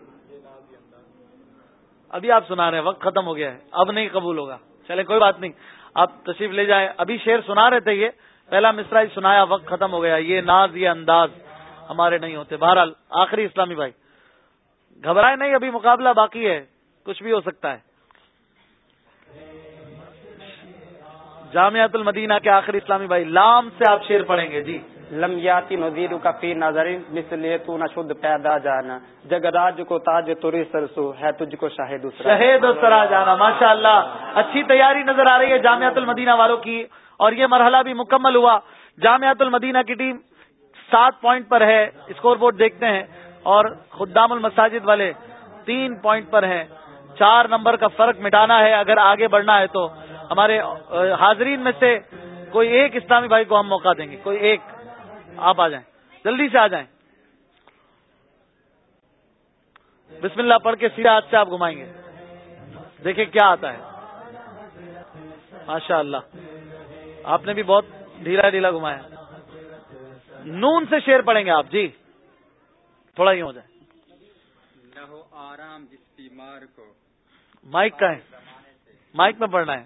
ابھی آپ سنا رہے ہیں۔ وقت ختم ہو گیا ہے۔ اب نہیں قبول ہوگا۔ چلے کوئی بات نہیں۔ آپ تشریف لے جائیں۔ ابھی شیر سنا رہے تھے یہ۔ پہلا مصرا ہی سنایا، وقت ختم ہو گیا۔ یہ ناز یہ انداز ہمارے نہیں ہوتے۔ بہرحال، آخری اسلامی بھائی۔ گھبرائے نہیں، ابھی مقابلہ باقی ہے۔ کچھ بھی ہو سکتا ہے۔ جامعت المدینہ کے آخری اسلامی بھائی، لام سے آپ شیر پڑھیں گے۔ جی۔ لمیاتی نذیر کا فی نظرین مثل تو نہ شد پیدا جانا۔ جگ راج کو تاج تری سرسو، ہے تجھ کو شاہد شہید سرا جانا ماشاء اللہ اچھی تیاری نظر آ رہی ہے جامعت المدینہ والوں کی۔ اور یہ مرحلہ بھی مکمل ہوا۔ جامعت المدینہ کی ٹیم سات پوائنٹ پر ہے، اسکور بورڈ دیکھتے ہیں۔ اور خدام المساجد والے تین پوائنٹ پر ہیں۔ چار نمبر کا فرق مٹانا ہے، اگر آگے بڑھنا ہے تو۔ ہمارے حاضرین میں سے کوئی ایک اسلامی بھائی کو ہم موقع دیں گے۔ کوئی ایک۔ آپ آ جائیں۔ جلدی سے آ جائیں۔ بسم اللہ پڑھ کے سیدھا ہاتھ سے آپ گھمائیں گے۔ دیکھیں کیا آتا ہے۔ ماشاء اللہ آپ نے بھی بہت ڈھیلا ڈھیلا گھمایا۔ نون سے شیر پڑیں گے آپ۔ جی۔ تھوڑا ہی ہو جائے۔ آرام جس بیمار کو۔ مائک کا ہے۔ مائک میں پڑھنا ہے۔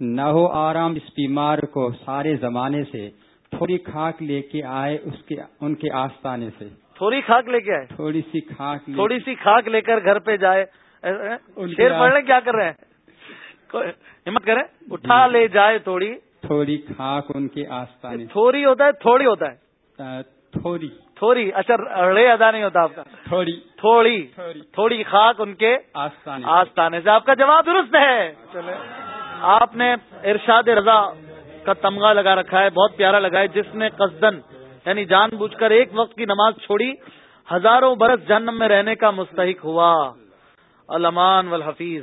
نہ ہو آرام اس بیمار کو سارے زمانے سے تھوڑی خاک لے کے آئے اس کے ان کے آستانے سے۔ تھوڑی خاک لے کے آئے؟ تھوڑی سی خاک تھوڑی سی خاک لے کر گھر پہ جائے۔ شیر پڑھنے کیا کر رہے ہیں؟ ہمت کریں؟ اٹھا لے جائے تھوڑی۔ تھوڑی خاک ان کے آستانے تھوڑی ہوتا ہے تھوڑی ہوتا ہے۔ تھوڑی۔ تھوڑی اچھا رے ادا نہیں ہوتا آپ کا۔ تھوڑی۔ تھوڑی۔ تھوڑی۔ خاک ان کے آستانے آستانے سے۔ آپ کا جواب درست ہے۔ آپ نے ارشاد رضا کا تمغہ لگا رکھا ہے بہت پیارا لگا ہے جس نے قصدن یعنی جان بوجھ کر ایک وقت کی نماز چھوڑی ہزاروں برس جنم میں رہنے کا مستحق ہوا۔ علمان والحفیظ۔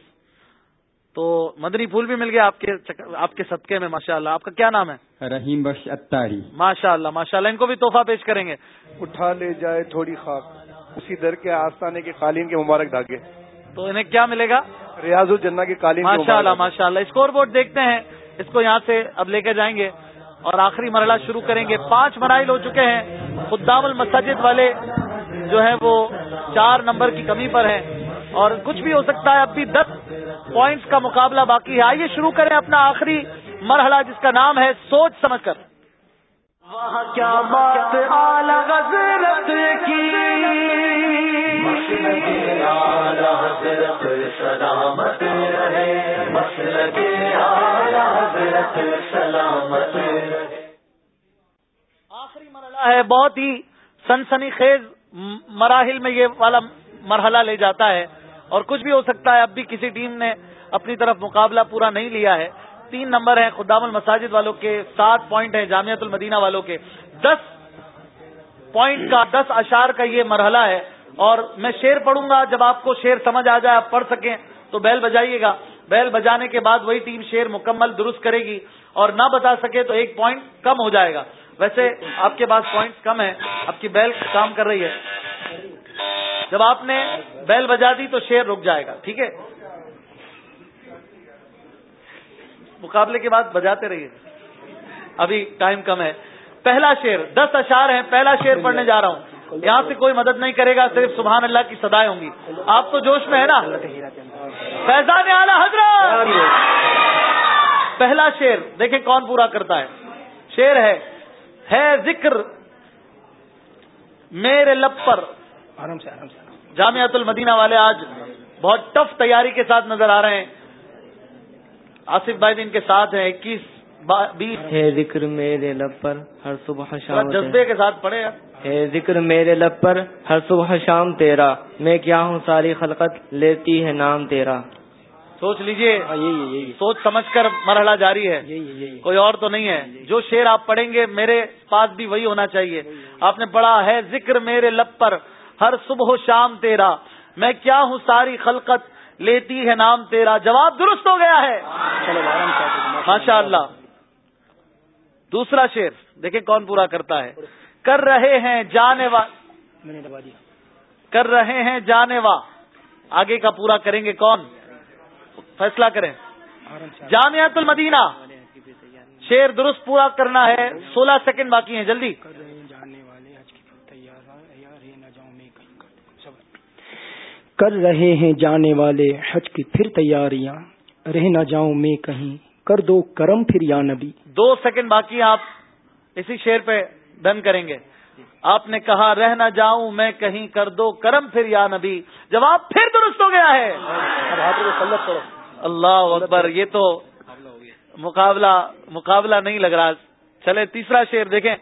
تو مدنی پھول بھی مل گیا آپ کے آپ کے صدقے میں ماشاء اللہ آپ کا کیا نام ہے؟ رحیم بخش اتاری ماشاء اللہ ماشاء اللہ ان کو بھی تحفہ پیش کریں گے۔ اٹھا لے جائے تھوڑی خاک۔ اسی در کے آستانے کے قالین کے مبارک دھاگے۔ تو انہیں کیا ملے گا؟ ریاض الجنہ کے قالین ماشاء اللہ ماشاء اللہ اسکور بورڈ دیکھتے ہیں۔ اس کو یہاں سے اب لے کے جائیں گے اور آخری مرحلہ شروع کریں گے۔ پانچ مراحل ہو چکے ہیں۔ خدام المساجد والے جو ہیں وہ چار نمبر کی کمی پر ہیں۔ اور کچھ بھی ہو سکتا ہے، اب بھی دس پوائنٹس کا مقابلہ باقی ہے۔ آئیے شروع کریں اپنا آخری مرحلہ جس کا نام ہے سوچ سمجھ کر۔ کیا بات کی۔ سلامت رہے حضرت سلامت آخری مرحلہ ہے، بہت ہی سنسنی خیز مراحل میں یہ والا مرحلہ لے جاتا ہے اور کچھ بھی ہو سکتا ہے، اب بھی کسی ٹیم نے اپنی طرف مقابلہ پورا نہیں لیا ہے۔ تین نمبر ہیں خدام المساجد والوں کے، سات پوائنٹ ہیں جامعت المدینہ والوں کے۔ دس پوائنٹ کا، دس اشار کا یہ مرحلہ ہے۔ اور میں شیر پڑھوں گا، جب آپ کو شیر سمجھ آ جائے، آپ پڑھ سکیں، تو بیل بجائیے گا۔ بیل بجانے کے بعد وہی ٹیم شیر مکمل درست کرے گی اور نہ بتا سکے تو ایک پوائنٹ کم ہو جائے گا۔ ویسے آپ کے پاس پوائنٹ کم ہے، آپ کی بیل کام کر رہی ہے۔ جب آپ نے بیل بجا دی تو شیر رک جائے گا، ٹھیک ہے؟ مقابلے کے بعد بجاتے رہیے۔ ابھی ٹائم کم ہے۔ پہلا شیر دس اشار ہیں، پہلا شیر پڑھنے جا رہا ہوں۔ یہاں سے کوئی مدد نہیں کرے گا صرف سبحان اللہ کی سدائیں ہوں گی۔ آپ تو جوش میں ہے نا؟ فیضان اعلی حضرت! پہلا شیر دیکھیں کون پورا کرتا ہے۔ شیر ہے ہے ذکر میرے لب پر۔ آرام سے آرام سے جامعت المدینہ والے آج بہت ٹف تیاری کے ساتھ نظر آ رہے ہیں۔ آصف بھائی ان کے ساتھ ہیں اکیس بیس۔ ہے ذکر میرے لب پر ہر صبح شام جذبے کے ساتھ پڑھے ہے ذکر میرے لب پر ہر صبح شام تیرا۔ میں کیا ہوں ساری خلقت لیتی ہے نام تیرا۔ سوچ لیجیے۔ سوچ سمجھ کر مرحلہ جاری ہے۔ کوئی اور تو نہیں ہے۔ جو شیر آپ پڑھیں گے میرے پاس بھی وہی ہونا چاہیے۔ آپ نے پڑھا ہے ذکر میرے لب پر ہر صبح و شام تیرا۔ میں کیا ہوں ساری خلقت لیتی ہے نام تیرا۔ جواب درست ہو گیا ہے۔ ماشاء اللہ دوسرا شیر دیکھیں کون پورا کرتا ہے۔ کر رہے ہیں جانے وا کر رہے ہیں جانے وا آگے کا پورا کریں گے کون؟ فیصلہ کریں۔ جامعت المدینہ۔ شیر درست پورا کرنا ہے۔ سولہ سیکنڈ باقی ہیں۔ جلدی۔ کر رہے ہیں جانے والے۔ حج کی پھر تیاریاں۔ رہ نہ جاؤں میں کہیں۔ کر دو کرم پھر یا نبی۔ دو سیکنڈ باقی آپ اسی شیر پہ ڈن کریں گے۔ آپ نے کہا رہ نہ جاؤں میں کہیں کر دو کرم پھر یا نبی۔ جواب پھر درست ہو گیا ہے۔ اللہ اکبر یہ تو مقابلہ مقابلہ نہیں لگ رہا۔ چلے تیسرا شیر دیکھیں۔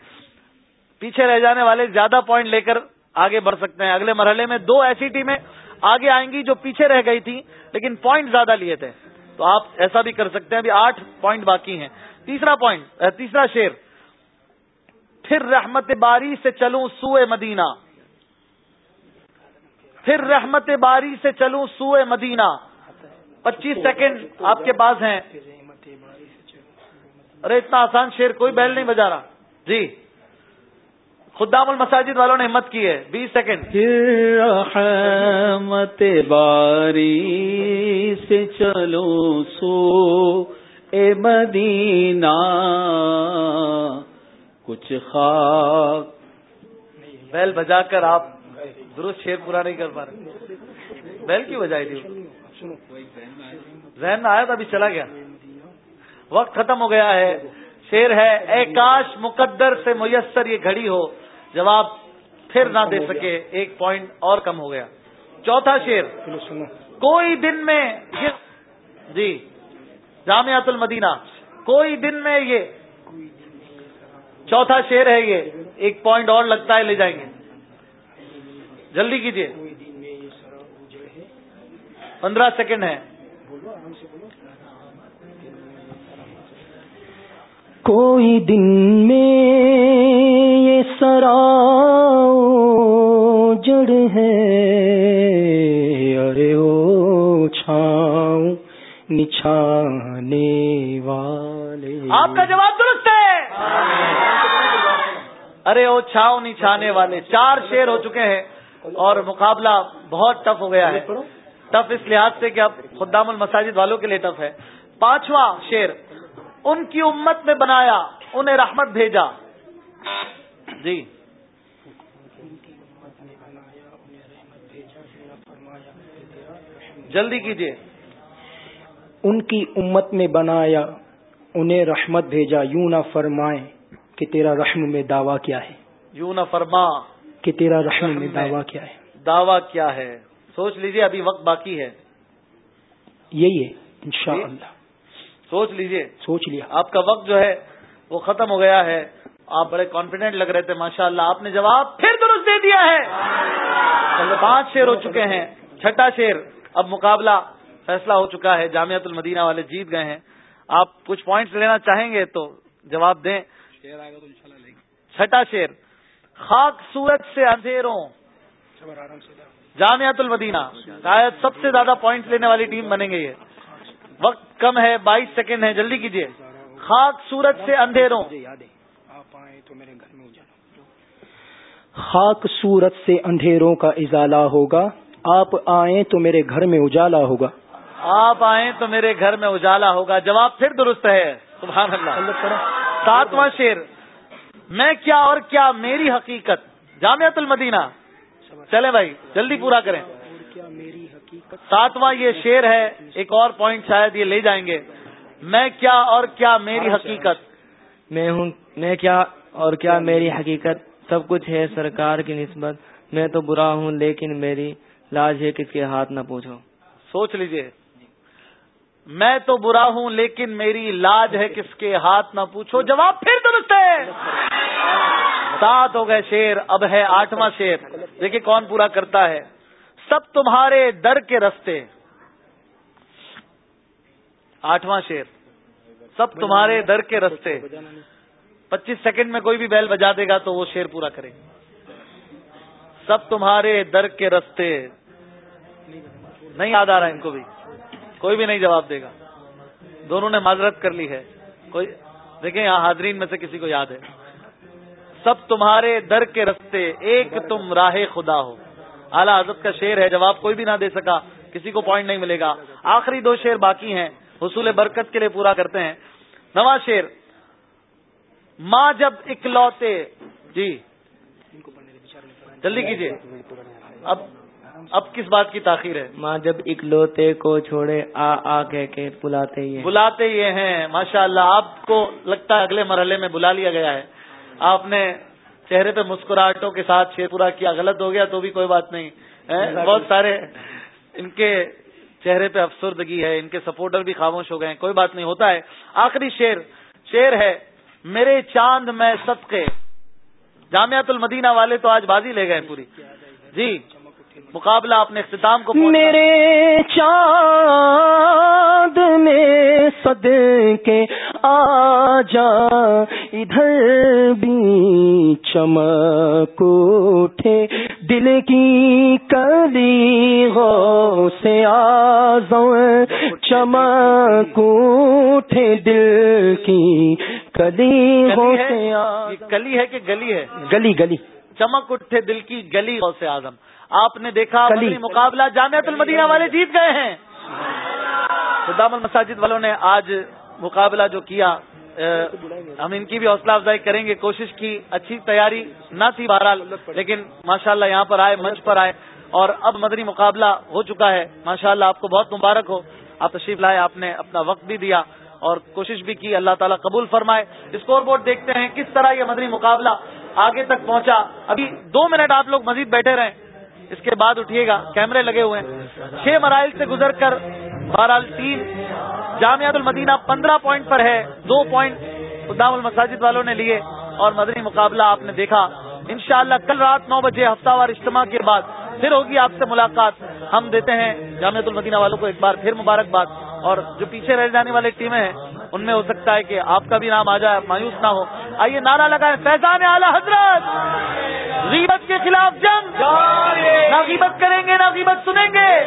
پیچھے رہ جانے والے زیادہ پوائنٹ لے کر آگے بڑھ سکتے ہیں۔ اگلے مرحلے میں دو ایسی ٹیمیں آگے آئیں گی جو پیچھے رہ گئی تھی لیکن پوائنٹ زیادہ لیے تھے۔ تو آپ ایسا بھی کر سکتے ہیں ابھی آٹھ پوائنٹ باقی ہیں۔ تیسرا پوائنٹ تیسرا شیر پھر رحمت باری سے چلوں سوئے مدینہ۔ پھر رحمت باری سے چلوں سوئے مدینہ۔ پچیس سیکنڈ آپ کے پاس ہیں۔ ارے، اتنا آسان شیر کوئی بیل نہیں بجا رہا۔ جی۔ خدام المساجد والوں نے ہمت کی ہے۔ بیس سیکنڈ۔ رحمت باری سے چلو سو اے مدینہ۔ کچھ خاک۔ بیل بجا کر آپ درست شیر پورا نہیں کر پا رہے۔ بیل کی بجائی جی۔ تھی ذہن میں آیا تھا ابھی چلا گیا۔ وقت ختم ہو گیا ہے۔ شیر ہے۔ اے کاش مقدر سے میسر یہ گھڑی ہو۔ جواب پھر نہ دے سکے۔ ایک پوائنٹ اور کم ہو گیا۔ چوتھا شیر۔ کوئی دن میں جی۔ جامعت المدینہ۔ کوئی دن میں یہ چوتھا شیر ہے یہ، ایک پوائنٹ اور لگتا ہے، لے جائیں گے۔ جلدی کیجیے پندرہ سیکنڈ ہے۔ کوئی دن میں یہ سرا جڑ ہے، ارے او چھاؤں، نچھانے والے آپ کا جواب درست ہے۔ ارے او چھاؤں نچھانے والے۔ چار شیر ہو چکے ہیں اور مقابلہ بہت ٹف ہو گیا ہے۔ ٹف اس لحاظ سے کہ اب خدام المساجد والوں کے لیے ٹف ہے۔ پانچواں شیر ان کی امت میں بنایا انہیں رحمت بھیجا۔ جی۔ جلدی کیجیے ان کی امت میں بنایا انہیں رحمت بھیجا یوں نہ فرمائے کہ تیرا رحم میں دعویٰ کیا ہے۔ یوں نہ فرما کہ تیرا رحم میں دعویٰ کیا ہے۔ دعویٰ کیا ہے۔ سوچ لیجیے ابھی وقت باقی ہے۔ یہی ہے انشاءاللہ۔ سوچ لیجیے۔ سوچ لیا۔ آپ کا وقت جو ہے وہ ختم ہو گیا ہے۔ آپ بڑے کانفیڈنٹ لگ رہے تھے ماشاء اللہ آپ نے جواب پھر درست دے دیا ہے۔ پانچ شیر ہو چکے ہیں چھٹا شیر۔ اب مقابلہ فیصلہ ہو چکا ہے جامعت المدینہ والے جیت گئے ہیں۔ آپ کچھ پوائنٹس لینا چاہیں گے تو جواب دیں۔ چھٹا شیر۔ خاک سورج سے اندھیروں۔ جامعت المدینہ۔ شاید سب سے زیادہ پوائنٹس لینے والی ٹیم بنیں گے یہ۔ وقت کم ہے بائیس سیکنڈ ہے جلدی کیجیے خاک سورج سے اندھیروں۔ خاک سورت سے اندھیروں کا ازالہ ہوگا۔ آپ آئیں تو میرے گھر میں اجالا ہوگا۔ آپ آئیں تو میرے گھر میں اجالا ہوگا۔ جواب پھر درست ہے۔ سبحان اللہ۔ ساتواں شیر میں کیا اور کیا میری حقیقت۔ جامعت المدینہ۔ چلے بھائی جلدی پورا کریں۔ ساتواں یہ شیر ہے۔ ایک اور پوائنٹ شاید یہ لے جائیں گے۔ میں کیا اور کیا میری حقیقت۔ میں ہوں میں کیا اور کیا میری حقیقت۔ سب کچھ ہے سرکار کی نسبت۔ میں تو برا ہوں لیکن میری لاج ہے کس کے ہاتھ نہ پوچھو۔ سوچ لیجیے۔ میں تو برا ہوں لیکن میری لاج ہے کس کے ہاتھ نہ پوچھو۔ جواب پھر درست ہے۔ سات ہو گئے شیر، اب ہے آٹھواں شیر۔ دیکھیے کون پورا کرتا ہے۔ سب تمہارے در کے رستے۔ آٹھواں شیر۔ سب تمہارے در کے رستے۔ پچیس سیکنڈ میں کوئی بھی بیل بجا دے گا تو وہ شیر پورا کرے۔ سب تمہارے در کے رستے۔ نہیں یاد آ رہا ان کو بھی۔ کوئی بھی نہیں جواب دے گا۔ دونوں نے معذرت کر لی ہے۔ کوئی دیکھیں، یہاں حاضرین میں سے کسی کو یاد ہے۔ سب تمہارے در کے رستے، ایک تم راہ خدا ہو۔ اعلیٰ حضرت کا شیر ہے، جواب کوئی بھی نہ دے سکا، کسی کو پوائنٹ نہیں ملے گا۔ آخری دو شیر باقی ہیں، حصول برکت کے لیے پورا کرتے ہیں۔ نواں شیر ماں جب اکلوتے جی۔ جلدی کیجیے اب اب کس بات کی تاخیر ہے؟ ماں جب اکلوتے کو چھوڑے آ آ کہہ کے بلاتے یہ بلاتے یہ ہیں۔ ماشاء اللہ آپ کو لگتا ہے اگلے مرحلے میں بلا لیا گیا ہے۔ آپ نے چہرے پہ مسکراہٹوں کے ساتھ شیر پورا کیا غلط ہو گیا تو بھی کوئی بات نہیں بہت سارے ان کے چہرے پہ افسردگی ہے ان کے سپورٹر بھی خاموش ہو گئے ہیں کوئی بات نہیں ہوتا ہے۔ آخری شیر شیر ہے میرے چاند میں صدقے۔ جامعت المدینہ والے تو آج بازی لے گئے پوری۔ جی۔ مقابلہ اپنے اختتام کو میرے چاند میں سد کے آ جا ادھر بھی چمک اٹھے۔ دل کی کلی ہو سے آزم چمک اٹھے۔ دل کی کلی ہو سے کلی ہے کہ گلی ہے؟ گلی گلی۔ چمک اٹھے دل کی گلی سے آزم آپ نے دیکھا مقابلہ جامعت المدینہ والے جیت گئے ہیں۔ خدام المساجد والوں نے آج مقابلہ جو کیا ہم ان کی بھی حوصلہ افزائی کریں گے۔ کوشش کی اچھی تیاری نہ تھی بہرحال لیکن ماشاءاللہ یہاں پر آئے منچ پر آئے۔ اور اب مدنی مقابلہ ہو چکا ہے۔ ماشاءاللہ آپ کو بہت مبارک ہو۔ آپ تشریف لائے آپ نے اپنا وقت بھی دیا اور کوشش بھی کی۔ اللہ تعالیٰ قبول فرمائے۔ اسکور بورڈ دیکھتے ہیں کس طرح یہ مدنی مقابلہ آگے تک پہنچا۔ ابھی دو منٹ آپ لوگ مزید بیٹھے رہیں۔ اس کے بعد اٹھیے گا، کیمرے لگے ہوئے ہیں۔ چھ مرائل سے گزر کر بہرحال تین جامعت المدینہ پندرہ پوائنٹ پر ہے، دو پوائنٹ قدام المساجد والوں نے لیے اور مدنی مقابلہ آپ نے دیکھا۔ انشاءاللہ کل رات نو بجے ہفتہ وار اجتماع کے بعد پھر ہوگی آپ سے ملاقات۔ ہم دیتے ہیں جامعت المدینہ والوں کو ایک بار پھر مبارکباد۔ اور جو پیچھے رہ جانے والے ٹیمیں ہیں ان میں ہو سکتا ہے کہ آپ کا بھی نام آ جائے، مایوس نہ ہو۔ آئیے نعرہ لگائے فیضان اعلی حضرت۔ غیبت کے خلاف جنگ۔ نہ غیبت کریں گے، نہ غیبت سنیں گے۔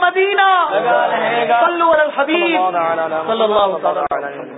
مدینہ۔ صلو علی الحبیب۔ صلی اللہ